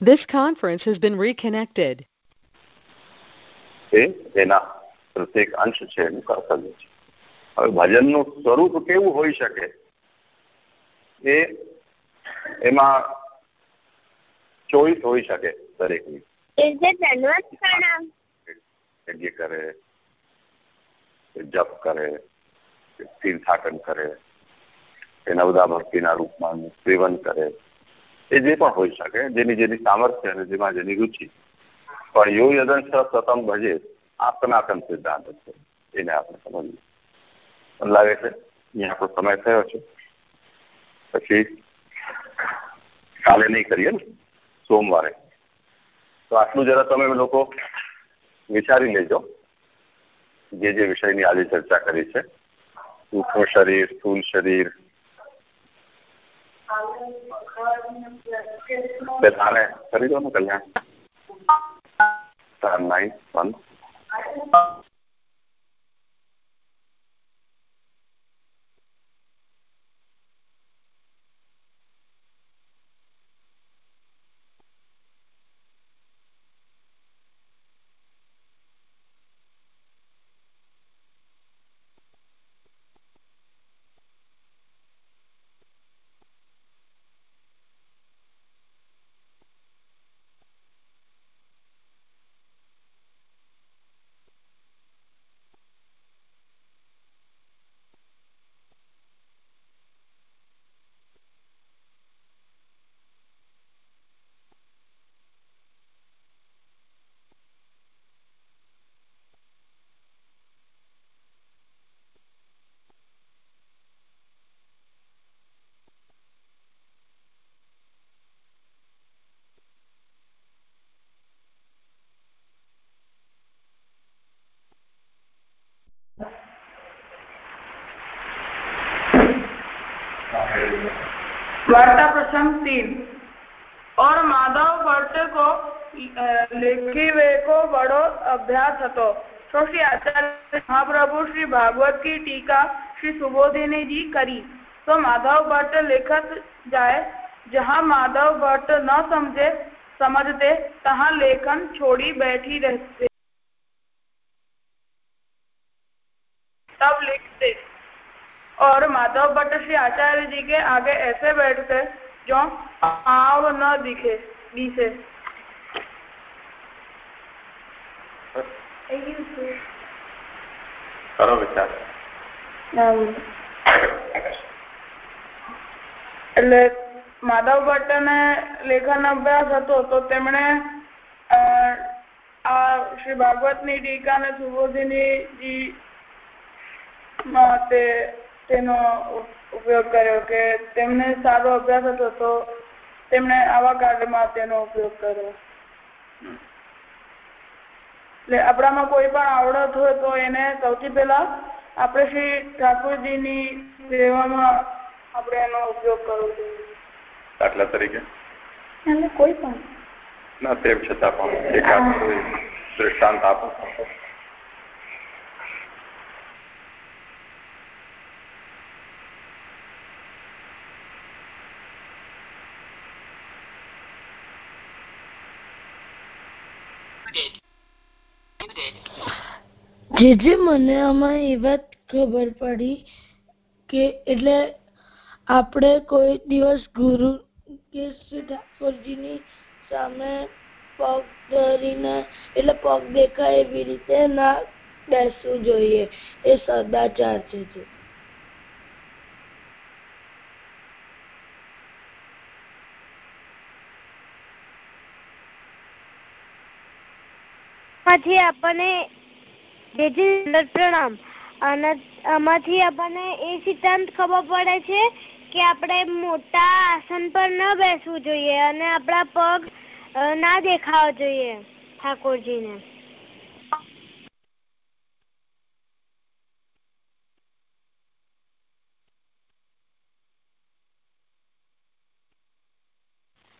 This conference has been reconnected. એ એના પ્રત્યેક અંશ છે એનું કર્તવ્ય છે હવે ભજનનું સ્વરૂપ કેવું હોઈ શકે એ એમાં ચોઈસ હોઈ શકે દરેકની Is it Anwar Pranam? યજ્ઞ કરે કે જપ કરે કે તીર્થાટન કરે કે નવદા ભક્તિના રૂપમાં સેવન કરે એ જે પણ હોઈ શકે, જેની જેની સામર્થ્ય અને જેમાં જેની રુચિ. પણ યો યદંશ સતમ ભજે આ સનાતન સિદ્ધાંત છે એને આપણે સમજવું મને લાગે છે? અહીંયા આપણો સમય થયો છે. પછી કાલે નહીં કરીએ ને? સોમવારે. તો આટલું જરા તમે લોકો વિચારી લેજો. જે જે વિષયની આજે ચર્ચા કરી છે. સૂક્ષ્મ શરીર સ્થૂલ શરીર આને કરી દો ને કલ્યાણ નાઇન વન भागवत की टीका श्री सुबोधिनी जी करी। तो माधव भट्ट लेखक जाए, जहाँ माधव भट्ट न समझे, समझते, तहाँ लेखन छोड़ी बैठी रहते। तब लिखते। और माधव भट्ट श्री आचार्य जी के आगे ऐसे बैठते, जो आव न दिखे दिखे। કરો વિચાર એટલે માધવ ભટ્ટ ને લેખન અભ્યાસ હતો તો તેમણે આ શ્રી ભાગવતની ટીકા ને સુબોધિની તે તેનો ઉપયોગ કર્યો કે તેમને સારો અભ્યાસ હતો તો તેમણે આવા કાર્યમાં તેનો ઉપયોગ કર્યો એટલે આપણામાં કોઈ પણ આવડત હોય તો એને સૌથી પહેલા આપણે શ્રી ઠાકોરજીની સેવામાં આપણે એનો ઉપયોગ કરવો જોઈએ. દાખલા તરીકે? એટલે કોઈ પણ. ના તેમ છતાં પણ. એકાદ દ્રષ્ટાંત આપો. જે જે મને આમાં એ વાત ખબર પડી કે એટલે આપણે કોઈ દિવસ ગુરુ કે શ્રી ઠાકોરજીની સામે પગ ધરીને, એટલે પગ દેખાય એવી રીતે ના બેસવું જોઈએ. એ સદાચાર છે જે. માંથી આપણને જે જે પ્રણામ. અને આમાંથી આપણને એ સિદ્ધાંત ખબર પડે છે કે આપણે મોટા આસન પર ન બેસવું જોઈએ અને આપણા પગ ના દેખાવા જોઈએ ઠાકોરજીને.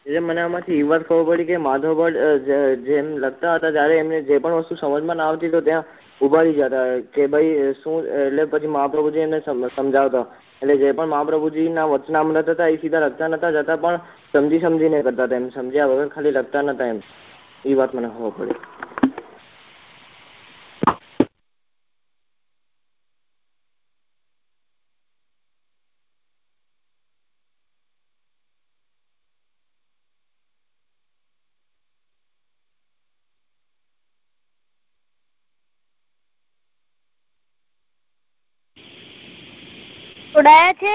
જે મને આમાંથી એ વાત ખબર પડી કે માધવભટ્ટ જેમ લખતા હતા ત્યારે એમને જે પણ વસ્તુ સમજમાં ના આવતી તો ત્યાં ઊભા રહી જતા કે ભાઈ શું, એટલે પછી મહાપ્રભુજી એને સમજાવતા. એટલે જે પણ મહાપ્રભુજીના વચનામૃત હતા, એ સીધા લખતા નતા જતા, પણ સમજી સમજીને કરતા હતા એમ. સમજ્યા વગર ખાલી લખતા નતા એમ. એ વાત મને ખબર પડી. જોડાયા છે?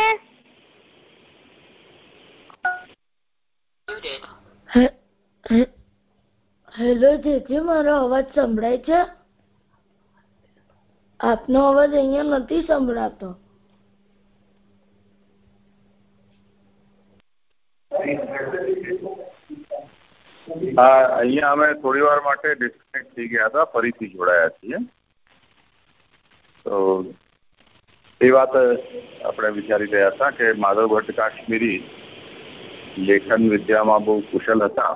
હેલો જેથી મારો અવાજ સંભળાય છે? આપનો અવાજ અહીંયા નથી સંભળાતો. હા અહીંયા અમે થોડી વાર માટે ડિસ્કનેક્ટ થઈ ગયા હતા ફરીથી જોડાયા છીએ. તો એ વાત આપણે વિચારી રહ્યા હતા કે માધવ ભટ્ટ કાશ્મીરી લેખન વિદ્યામાં બહુ કુશલ હતા.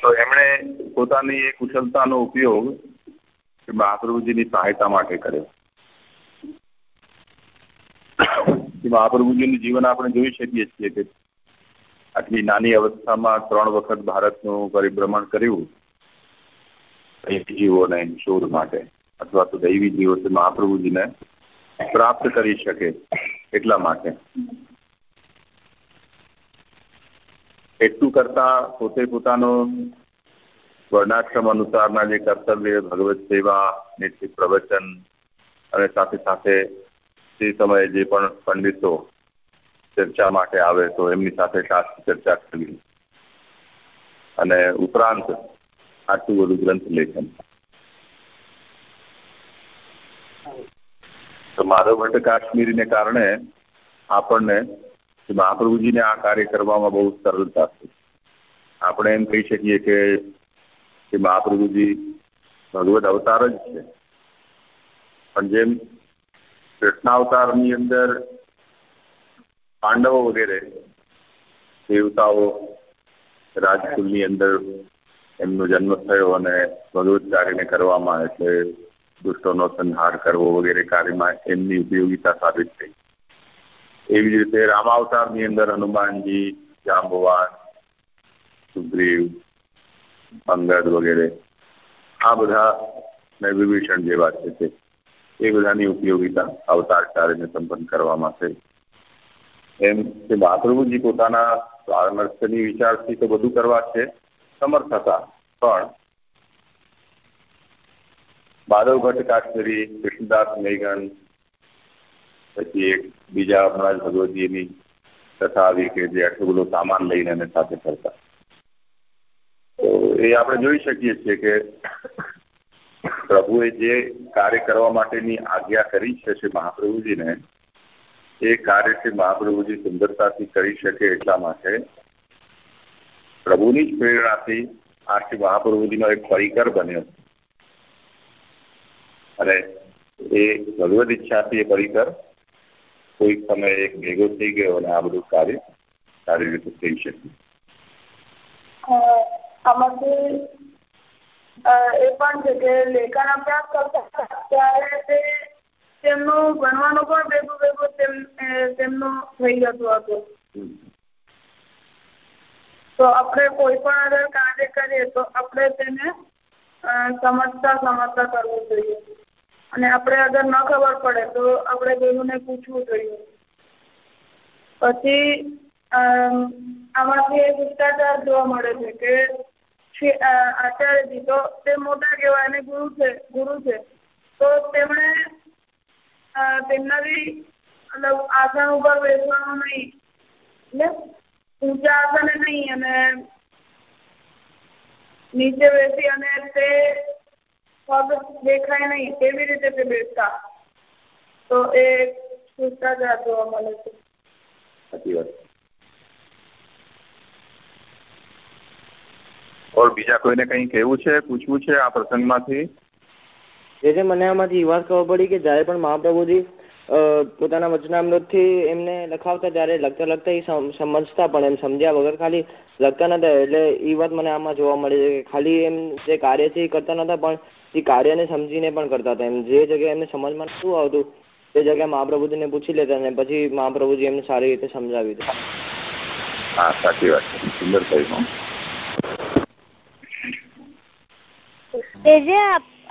તો એમણે પોતાની એ કુશળતાનો ઉપયોગ મહાપ્રભુજીની સહાયતા માટે કર્યો. મહાપ્રભુજીનું જીવન આપણે જોઈ શકીએ છીએ કે આટલી નાની અવસ્થામાં ત્રણ વખત ભારતનું પરિભ્રમણ કર્યું. દૈવી જીવોને શોધ માટે અથવા તો દૈવી જીવો છે મહાપ્રભુજીને પ્રાપ્ત કરી શકે એટલા માટે. એટલું કરતા પોતે પોતાનો વર્ણાશ્રમ અનુસારના જે કર્તવ્ય, ભગવત સેવા, નિશ્ચિત પ્રવચન અને સાથે સાથે તે સમયે જે પણ પંડિતો ચર્ચા માટે આવે તો એમની સાથે શાસ્ત્ર ચર્ચા કરવી. અને ઉપરાંત આટલું બધું ગ્રંથ લેખન તો માધવ ભટ્ટ કાશ્મીરીને કારણે આપણને મહાપ્રભુજીને આ કાર્ય કરવામાં બહુ સરળતા થઈ આપણે એમ કહી શકીએ કે મહાપ્રભુજી ભગવત અવતાર જ છે પણ જેમ કૃષ્ણાવતારની અંદર પાંડવો વગેરે દેવતાઓ રાજકુલની અંદર એમનો જન્મ થયો અને ભગવત કાર્યને કરવામાં એટલે દુષ્ટોનો સંહાર કરવો વગેરે કાર્યમાં એમની ઉપયોગિતા સાબિત થઈ. એવી જ રીતે રામાવતારની અંદર હનુમાનજી, જાંબવાન, સુગ્રીવ, અંગદ વગેરે, આ બધા ને વિભીષણ જેવા છે તે એ બધાની ઉપયોગિતા અવતાર કાર્યને સંપન્ન કરવામાં થઈ એમ કે મહાપ્રભુજી પોતાના પારમર્શની વિચારથી તો બધું કરવા છે. સમર્થ હતા. પણ માધવ ભટ્ટ કાશ્મીરી કૃષ્ણદાસ મેઘન પછી એક બીજા હમણાં જ ભગવતજીની કથા આવી કે જે આટલું બધું સામાન લઈને એને સાથે ફરતા. તો એ આપણે જોઈ શકીએ છીએ કે પ્રભુએ જે કાર્ય કરવા માટેની આજ્ઞા કરી છે શ્રી મહાપ્રભુજીને, એ કાર્ય શ્રી મહાપ્રભુજી સુંદરતાથી કરી શકે એટલા માટે પ્રભુની જ પ્રેરણાથી આ શ્રી મહાપ્રભુજીનો એક પરિકર બન્યો. અને એ ભગવદ ઈચ્છાથી એ પરિકર કોઈક સમયે એક ભેગો થઈ ગયો અને આ બધું કાર્ય સારી રીતે થઈ શક્યું. આમાંથી એ પણ છે કે લેખન અભ્યાસ કરતા ત્યારે તે તેમનું ભણવાનું પણ ભેગું ભેગું તેમ તેમનું થઈ જતું હતું. તો આપણે કોઈ પણ અગર કાર્ય કરીએ તો આપણે તેને સમજતા સમજતા કરવું જોઈએ. અને આપણે અગર ન ખબર પડે તો આપણે ગુરુને પૂછવું જોઈએ. પછી આમાંથી એક શિષ્ટાચાર જોવા મળે છે કે આચાર્યજી તો તે મોટા કહેવાય અને ગુરુ છે ગુરુ છે. તો તેમણે તેમનાથી મતલબ આસન ઉપર બેસવાનું નહીં. એટલે ઊંચા આસને નહીં અને નીચે બેસી અને તે પગ દેખાય નહીં તેવી રીતે તે બેસતા. તો એ શિષ્ટાચાર જોવા મળે છે. સાચી વાત. ઓર બીજા કોઈને કંઈ કહેવું છે પૂછવું છે આ પ્રસંગમાંથી? જે જે મને આમાંથી એ વાત ખબર પડી કે જ્યારે પણ મહાપ્રભુજી પોતાના વચનામૃતથી એમને લખાવતા ત્યારે લખતા લખતા એ સમજતા પણ એમ સમજ્યા વગર ખાલી લખતા નતા. એટલે એ વાત મને આમાં જોવા મળી છે કે ખાલી એમ જે કાર્ય છે એ કરતા નતા પણ એ કાર્યને સમજીને પણ કરતા હતા. એમ જે જગ્યાએ એમને સમજમાં શું આવતું તે જગ્યાએ મહાપ્રભુજીને પૂછી લેતા અને પછી મહાપ્રભુજી એમને સારી રીતે સમજાવી દે હા સાચી વાત છે. સુંદર કહ્યું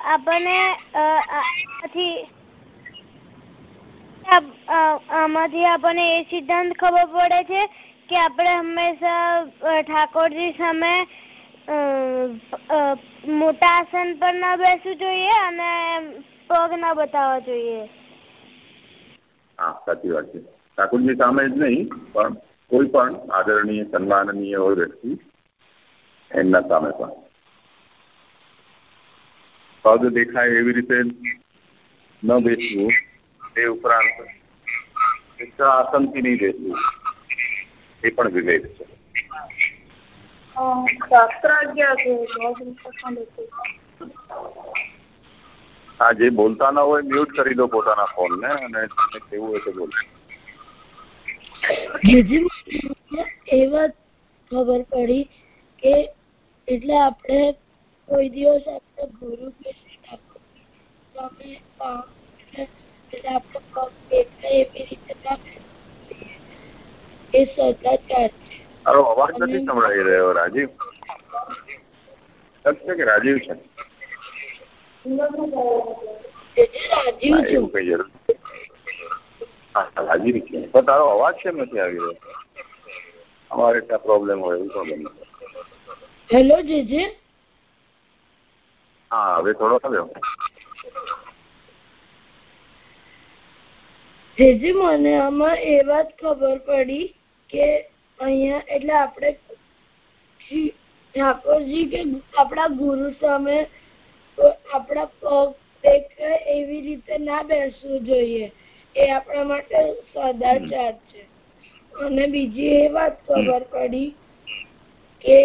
આપણને આમાંથી આપણને એ સિદ્ધાંત ખબર પડે છે કે આપણે હંમેશા ઠાકોરજી સામે મોટા આસન પર ન બેસવું જોઈએ અને પગ ન બતાવવા જોઈએ. હા, સાચી વાત છે. ઠાકોરજી સામે જ નહીં, પણ કોઈ પણ આદરણીય, સન્માનનીય હોય વ્યક્તિ એમના સામે પણ. પગ દેખાય એવી રીતે ન બેસવું એ ઉપરાંત આસનથી નહીં બેસવું એ પણ વિવેક છે. હા જે બોલતા ના હોય મ્યુટ કરી દો પોતાના ફોન ને અને કેવું હોય તો બોલ. એ ખબર પડી કે એટલે આપણે કોઈ દિવસ આપણે ગુરુ કે આપણે તારો અવાજ નથી સંભળાઈ રહ્યો રાજીવ. કે રાજીવ છે? રાજીવ છું. કઈ જરૂર હા રાજીવ છે. પણ તારો અવાજ કેમ નથી આવી રહ્યો? અમારે ત્યાં પ્રોબ્લેમ હોય એવું પ્રોબ્લેમ હેલો જીજી. હા હવે થોડો આવ્યો જેજી મને આમાં એ વાત ખબર પડી કે અહીંયા એટલે આપણે ઠાકોરજી કે આપણા ગુરુ સામે આપણા પગ એવી રીતે ના બેસવું જોઈએ. એ આપણા માટે સદાચાર છે. અને બીજી એ વાત ખબર પડી કે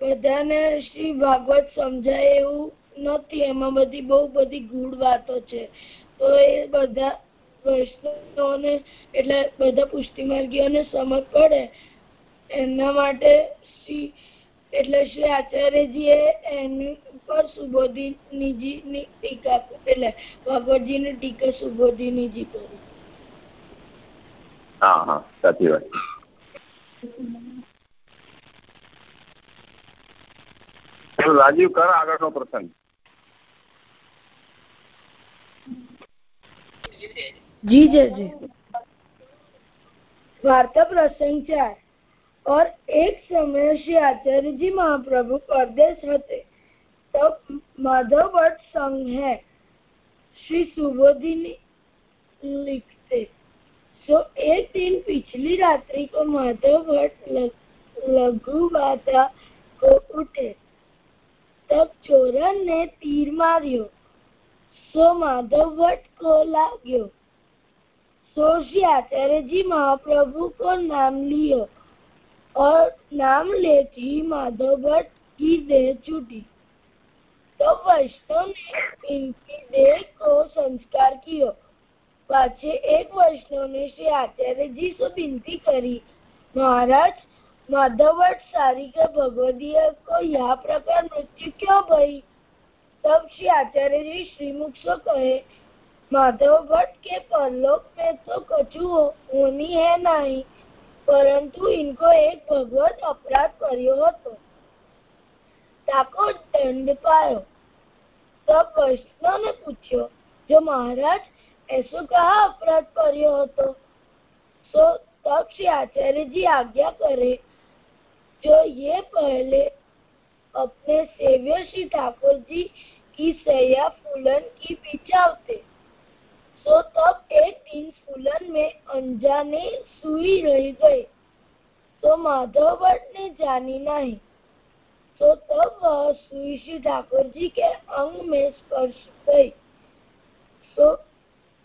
બધાને શ્રી ભાગવત સમજાય એવું નથી. એમાં બધી બહુ બધી ગૂઢ વાતો છે. તો એ બધા વૈષ્ણવોને એટલે બધા પુષ્ટિ માર્ગીઓને સમજ પડે. એમના માટે શ્રી, એટલે શ્રી આચાર્યજીએ એની ઉપર સુબોધિનીજીની ટીકા એટલે ભગવતજીની ટીકા સુબોધિનીજી કરી. હા હા, સાચી વાત. રાજીવ, કર આગળનો પ્રસંગ. जी जय वार्ता प्रसंग चार। और एक समय श्री आचार्य जी महाप्रभु परदेश होते तब माधव भट्ट संघ है। श्री सुबोधिनी लिखते। सो एक दिन पिछली रात्रि को माधव भट्ट लघु गाथा को उठे। तब चोरन ने तीर मारियो। सो माधव भट्ट को लाग्यो। सो श्री आचार्य जी महाप्रभु को नाम लियो और नाम लेते माधव भट्ट की देह छूटी। तो वैष्णव ने इनकी देह को संस्कार कियो। पाछे एक वैष्णव ने श्री आचार्य जी से विनती करी, महाराज माधव भट्ट सारी के भगवदीय को यह प्रकार मृत्यु क्यों भई? तब श्री आचार्य जी श्रीमुख से कहे माधव भट्ट के परलोक में तो कछु होनी है नहीं परंतु इनको एक भगवत अपराध કર્યો હતો તાકો દંડ પાયો तब वैष्णव ने पूछो जो महाराज ऐसो कहा अपराध કર્યો હતો तो तब श्री आचार्य जी आज्ञा करे जो ये पहले अपने सेव्य श्री ठाकुर जी की सैया फूलन की बिछावते तो तब एक दिन फूलन में अनजाने सुई रह गए तो माधव भट्ट ने जानी नहीं तो तब वह सुई श्री ठाकुर जी के अंग में स्पर्श गई तो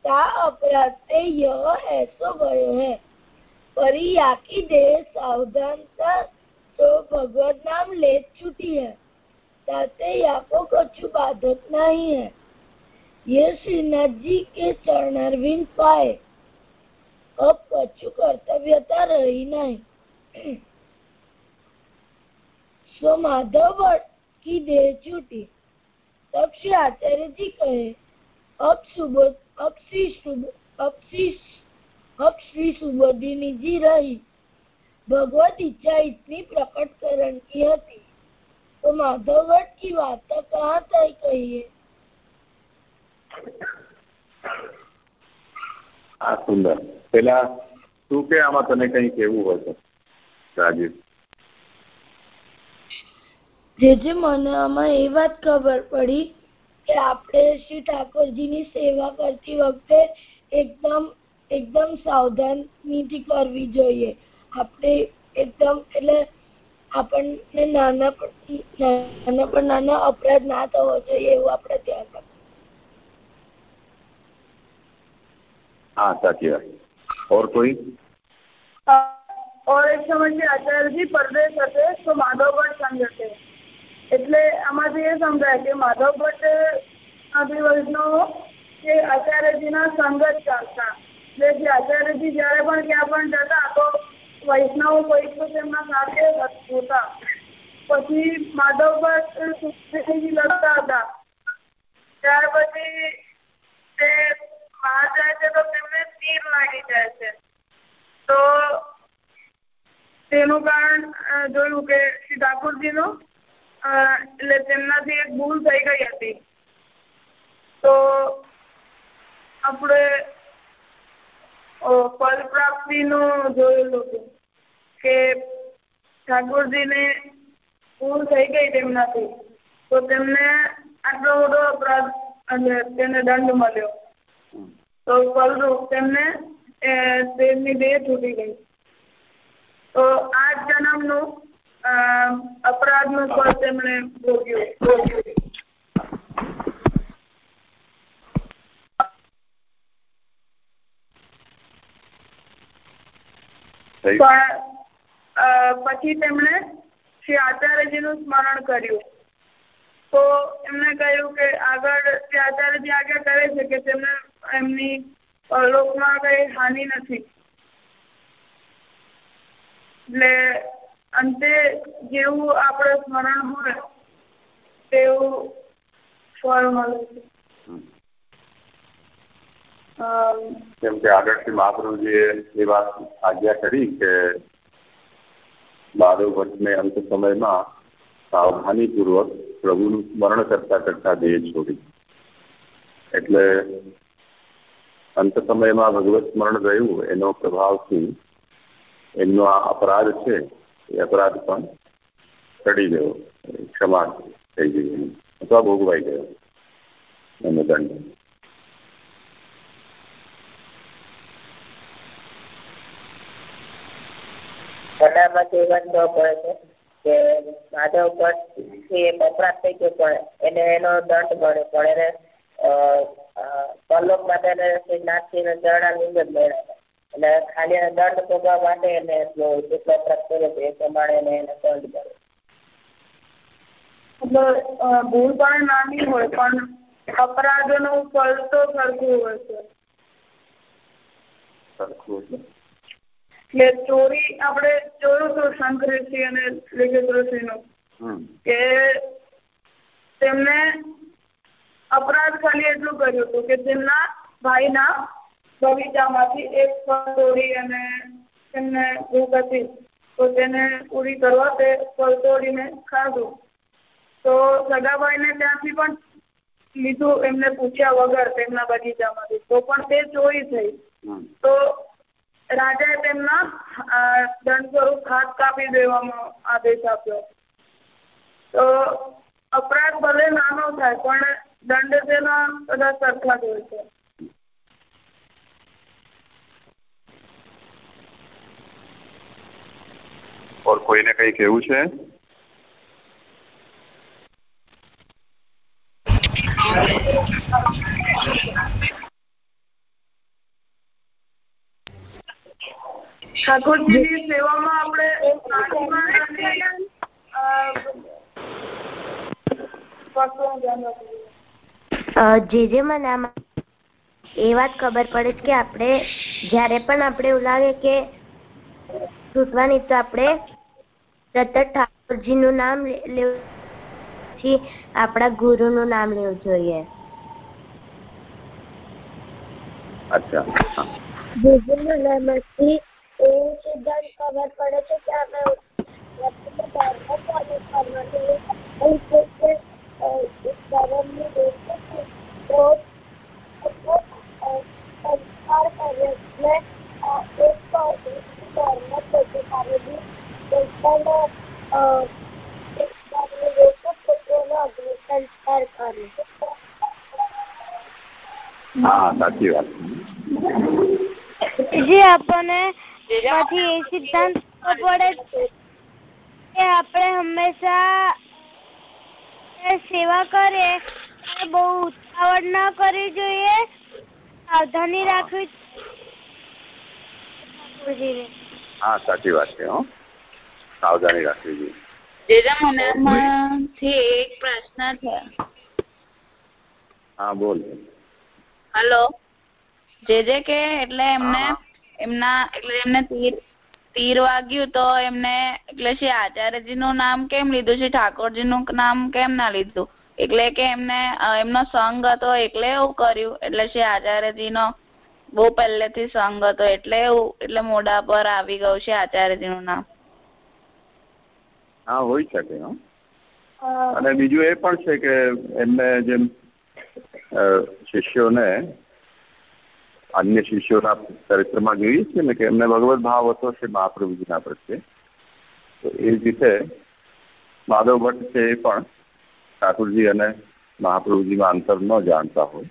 ता अपराध से यह ऐसो गयो है परी याकी देह सावधानता तो भगवत नाम ले छूटी है ताते याको कछु बाधक नहीं है ये श्रीनाथ जी के चरणारविंद पाए अब कछु कर्तव्यता रही नहीं. सो माधव की देह छूटी. तब श्री आचार्य जी कहे, अब सुबोध अब श्री अब श्री अब श्री सुबोधिनी जी रही. भगवत इच्छा इतनी प्रकट करण की હતી तो माधव की वार्ता कहाँ तय कहिए? હા સુંદર. પેલા શું કે આમાં તને કઈ કેવું હોય તો? રાજીવ. જે જે મને આમાં એ વાત ખબર પડી કે આપણે શ્રી ઠાકોરજીની સેવા કરતી વખતે એકદમ એકદમ સાવધાનીથી કરવી જોઈએ. આપણે એકદમ, એટલે આપણને નાના નાના પણ નાના અપરાધ ના થવો જોઈએ એવું આપણે ધ્યાન રાખવું हाँ साची बात और कोई और एक समय જે આચાર્યજી પરદેશ હતે તો માધવ ભટ્ટ સંઘ હતે એટલે આમાંથી એ સમજાય કે માધવ ભટ્ટ આદિ વૈષ્ણવો એ આચાર્યજીના સંઘ જ ચાલતા એટલે જે આચાર્યજી જ્યારે પણ ક્યાં પણ જતા તો વૈષ્ણવો કોઈક તો તેમના સાથે હોતા પછી માધવ ભટ્ટ લડતા હતા ત્યાર પછી તે બહાર જાય છે તો તેમને તીર લાગી જાય છે. તો તેનું કારણ જોયું કે શ્રી ઠાકોરજીનું એટલે તેમનાથી એક ભૂલ થઈ ગઈ હતી. તો આપણે ફલ પ્રાપ્તિનું જોયેલું હતું કે ઠાકોરજીને ભૂલ થઈ ગઈ તેમનાથી. તો તેમને આટલો બધો અપરાધ એટલે તેને દંડ મળ્યો. તો ફળરૂપ તેમને તેમની દેહ તૂટી ગઈ. તો આ જન્મનું અપરાધનું ફળ તેમણે ભોગ્યું. ભોગ્યું પણ પછી તેમણે શ્રી આચાર્યજીનું સ્મરણ કર્યું. તો એમને કહ્યું કે આગળ શ્રી આચાર્યજી આજ્ઞા કરે છે કે તેમને એમની લોકમાં કઈ હાનિ નથી. એટલે અંતે જેવું આપણે સ્મરણ હોય, તેવું ફળ મળે છે. કેમ કે આગળથી મહાપ્રભુજીએ એ વાત આજ્ઞા કરી કે માધવ ભટ્ટને અંત સમયમાં સાવધાનીપૂર્વક પ્રભુનું સ્મરણ કરતા કરતા દેહ છોડી. એટલે અંત સમયમાં ભગવત સ્મરણ રહ્યું, એનો પ્રભાવથી એમનો આ અપરાધ છે, એ અપરાધ પણ ચડી ગયો, ક્ષમા થઈ ગઈ અથવા ભોગવાઈ ગયો. એનો દંડ. બનાવમાંથી એ વાત ખબર પડે છે કે માધવ ભટ્ટથી અપરાધ થઈ ગયો પણ એને એનો દંડ મળે પણ એને પરલોક માટે એને શ્રી નાથજી ને ચરણાનંદ જ મળ્યા એટલે ખાલી એને દંડ ભોગવા માટે એને જેટલો અપરાધ કર્યો એ પ્રમાણે એને એને દંડ મળે એટલે ભૂલ પણ નાની હોય પણ અપરાધનું ફળ તો સરખું હોય છે. સરખું એટલે ચોરી આપણે જોયું હતું શંખ ઋષિ અને લિખિત ઋષિનું કે તેમને અપરાધ ખાલી એટલું કર્યું હતું કે તેમના ભાઈના બગીચામાંથી એક ફળ તોડી અને તેમને ભૂખ હતી. તો તેને પૂરી કરવા તે ફળ તોડીને ખાધું. તો સગાભાઈને ત્યાંથી પણ લીધું એમને પૂછ્યા વગર તેમના બગીચામાંથી. તો પણ તે ચોરી થઈ. તો રાજાએ તેમના દંડ સ્વરૂપ હાથ કાપી દેવાનો આદેશ આપ્યો. તો અપરાધ ભલે નાનો થાય પણ દંડ તેના બધા સરખા જ હોય છે. ઓર કોઈને કઈ કેવું છે? ઠાકોરજીની સેવામાં આપણે પશુ ધ્યાન રાખવું જે જે મને આમાં એ વાત ખબર પડે છે કે આપણે જ્યારે પણ આપણે એવું લાગે કે છૂટવાની તો આપણે સતત ઠાકોરજીનું નામ લેવું પછી આપણા ગુરુનું નામ લેવું જોઈએ. અચ્છા. એ સિદ્ધાંત ખબર પડે છે કે આપણે સંસ્કાર કરીએ એટલે સંસ્કાર કરે હા સાચી વાત જે આપણને માંથી એ સિદ્ધાંત ખબર પડે કે આપણે હંમેશા સેવા કરે બહુ ઉતાવળ ના કરવી જોઈએ. સાવધાની રાખવી હા સાચી વાત છે હો. સાવધાની રાખવી જોઈએ. જેજા મને એક પ્રશ્ન છે. હા બોલ. હલો. જે જે કે એટલે એમને એમના એટલે એમને તીર તીર વાગ્યું તો એમને એટલે શ્રી આચાર્યજી નું નામ કેમ લીધું છે ઠાકોરજી નું નામ કેમ ના લીધું? એટલે કે એમને એમનો સંગ હતો એટલે એવું કર્યું. એટલે શ્રી આચાર્યજી નો બહુ પહેલેથી સંગ હતો એટલે એવું એટલે મોઢા પર આવી ગયું છે આચાર્યજી નું નામ. હા હોઈ શકે અને બીજું એ પણ છે કે એમને જેમ શિષ્યોને અન્ય શિષ્યોના ચરિત્રમાં જોઈએ છીએ ને કે એમને ભગવત ભાવ હતો છે મહાપ્રભુજીના પ્રત્યે. તો એ જ રીતે માધવ ભટ્ટ છે એ પણ ઠાકુરજી અને મહાપ્રભુજીમાં અંતર ન જાણતા હોય.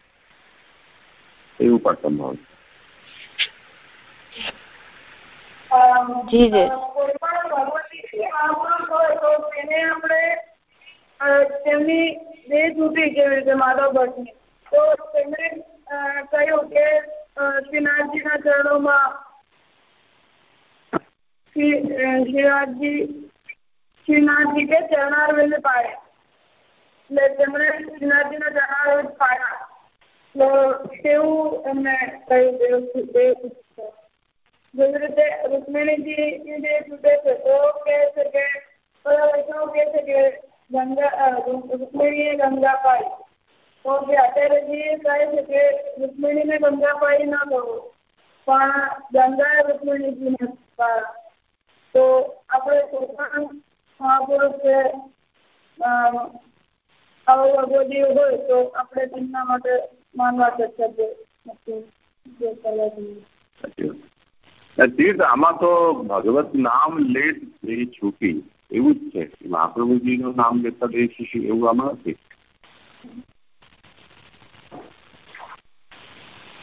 એવું પણ સંભવ આપણે તેમની બે છૂટી કેવી રીતે માધવ ભટ્ટની. તો તેમણે કહ્યું કે શ્રીનાથજીના ચરણોમાં શ્રીનાથજી શ્રીનાથજી કે ચરણારવિંદ પાડે. એટલે તેમણે શ્રીનાથજીના ચરણારવિંદ પાડ્યા. તો કેવું એમને કહ્યું જેવી રીતે રૂક્મિણીજી જે છૂટે છે, તો કહે છે કે કહે છે કે ગંગા રૂક્મિણીએ ગંગા પાઈ તો જે આચાર્યજી કહે છે કે રૂક્મિણીને ગંગા પાઈ ન કહો પણ ગંગા રૂક્મિણીજીને તો આપણે કોઈ પણ મહાપુરુષ કે આવો હોય તો આપણે તેમના માટે માનવા જોઈએ તીર્થ આમાં તો ભગવત નામ લે એ છૂટી એવું જ છે. મહાપ્રભુજીનું નામ લેતા છૂટી એવું આમાં નથી.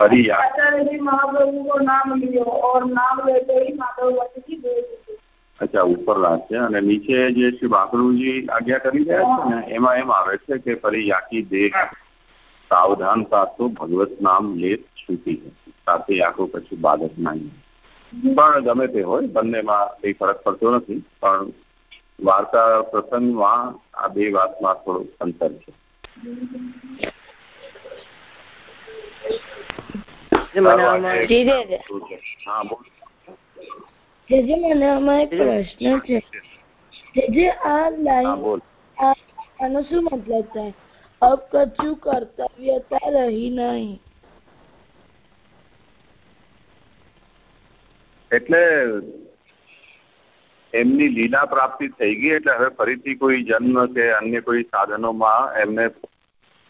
ફરી યાદ आचार्य जी महाप्रभु को नाम लियो और नाम लेते ही माधव भट्ट की देह छूटी અચ્છા ઉપર રાત છે અને નીચે જે શ્રી મહાપ્રભુજી આજ્ઞા કરી રહ્યા છે ને એમાં એમ આવે છે કે ફરી યાકી દેહ સાવધાનતા તો ભગવત નામ લેત છૂટી સાથે આખો પછી બાધક નહીં પણ ગમે તે હોય બંનેમાં કઈ ફરક પડતો નથી પણ વાર્તા પ્રસંગમાં આ બે વાતમાં થોડું અંતર છે પ્રશ્ન છે. જે જે આ લાઈન આનો શું મતલબ થાય? અબ કછું કર્તવ્યતા રહી નહીં. એટલે એમની લીલા પ્રાપ્તિ થઈ ગઈ એટલે હવે ફરીથી કોઈ જન્મ કે અન્ય કોઈ સાધનોમાં એમને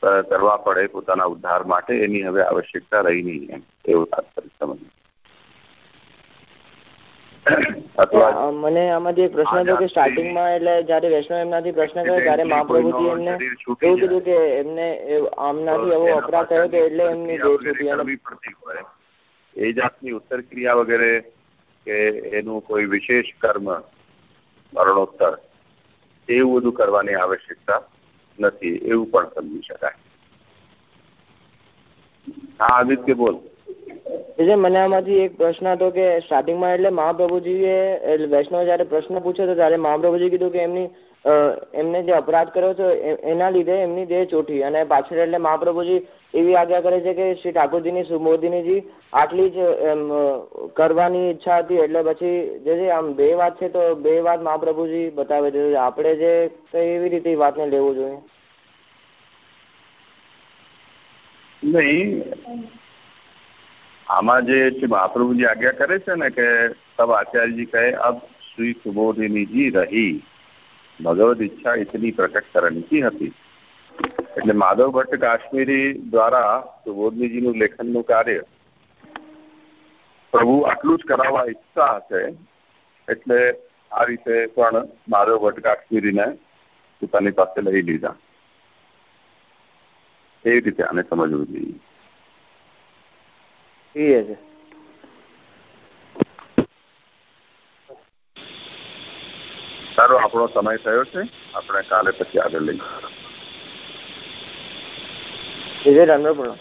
કરવા પડે પોતાના ઉદ્ધાર માટે એની હવે આવશ્યકતા રહી નહીં એમ એવું તાત્પર્ય સમજ મને આમાંથી એક પ્રશ્ન હતો કે સ્ટાર્ટિંગમાં એટલે જયારે વૈષ્ણવ એમનાથી પ્રશ્ન કર્યો ત્યારે મહાપ્રભુજી એમને એવું કીધું કે એમને આમનાથી એવો અપરાધ થયો તો એટલે એમની દેહ છૂટી અને એ જાતની ઉત્તર ક્રિયા વગેરે કે એનું કોઈ વિશેષ કર્મ મરણોત્તર એવું બધું કરવાની આવશ્યકતા નથી, એવું પણ સમજી શકાય. હા, આદિત્ય બોલ. મને આમાંથી એક પ્રશ્ન હતો કે સ્ટાર્ટિંગમાં એટલે મહાપ્રભુજીએ વૈષ્ણવ જયારે પ્રશ્ન પૂછ્યો તો ત્યારે મહાપ્રભુજી કીધું કે એમની એમને જે અપરાધ કર્યો હતો એના લીધે એમની દેહ ચોટી અને પાછળ એટલે મહાપ્રભુજી એવી આજ્ઞા કરે છે કે શ્રી ઠાકોરજીની સુબોધિનીજી આટલી જ કરવાની ઈચ્છા હતી એટલે પછી જે આમ બે વાત છે તો બે વાત મહાપ્રભુજી બતાવે છે. આપણે જે એવી રીતે વાતને લેવું જોઈએ. નહીં. આમાં જે મહાપ્રભુજી આજ્ઞા કરે છે ને કે તબ આચાર્યજી કહે, અબ શ્રી સુબોધિનીજી રહી. ભગવદ ઈચ્છા એટલી પ્રકટ કરવાની હતી. એટલે માધવ ભટ્ટ કાશ્મીરી દ્વારા સુબોધનીજીનું લેખનનું કાર્ય પ્રભુ આટલું જ કરાવવા ઈચ્છતા હશે, એટલે આ રીતે પણ માધવ ભટ્ટ કાશ્મીરીને પોતાની પાસે લઈ લીધા. એ રીતે આને સમજવું જોઈએ એ છે સારો આપણો સમય થયો છે. આપણે કાલે પછી આગળ લઈએ વિજય રંગપુરા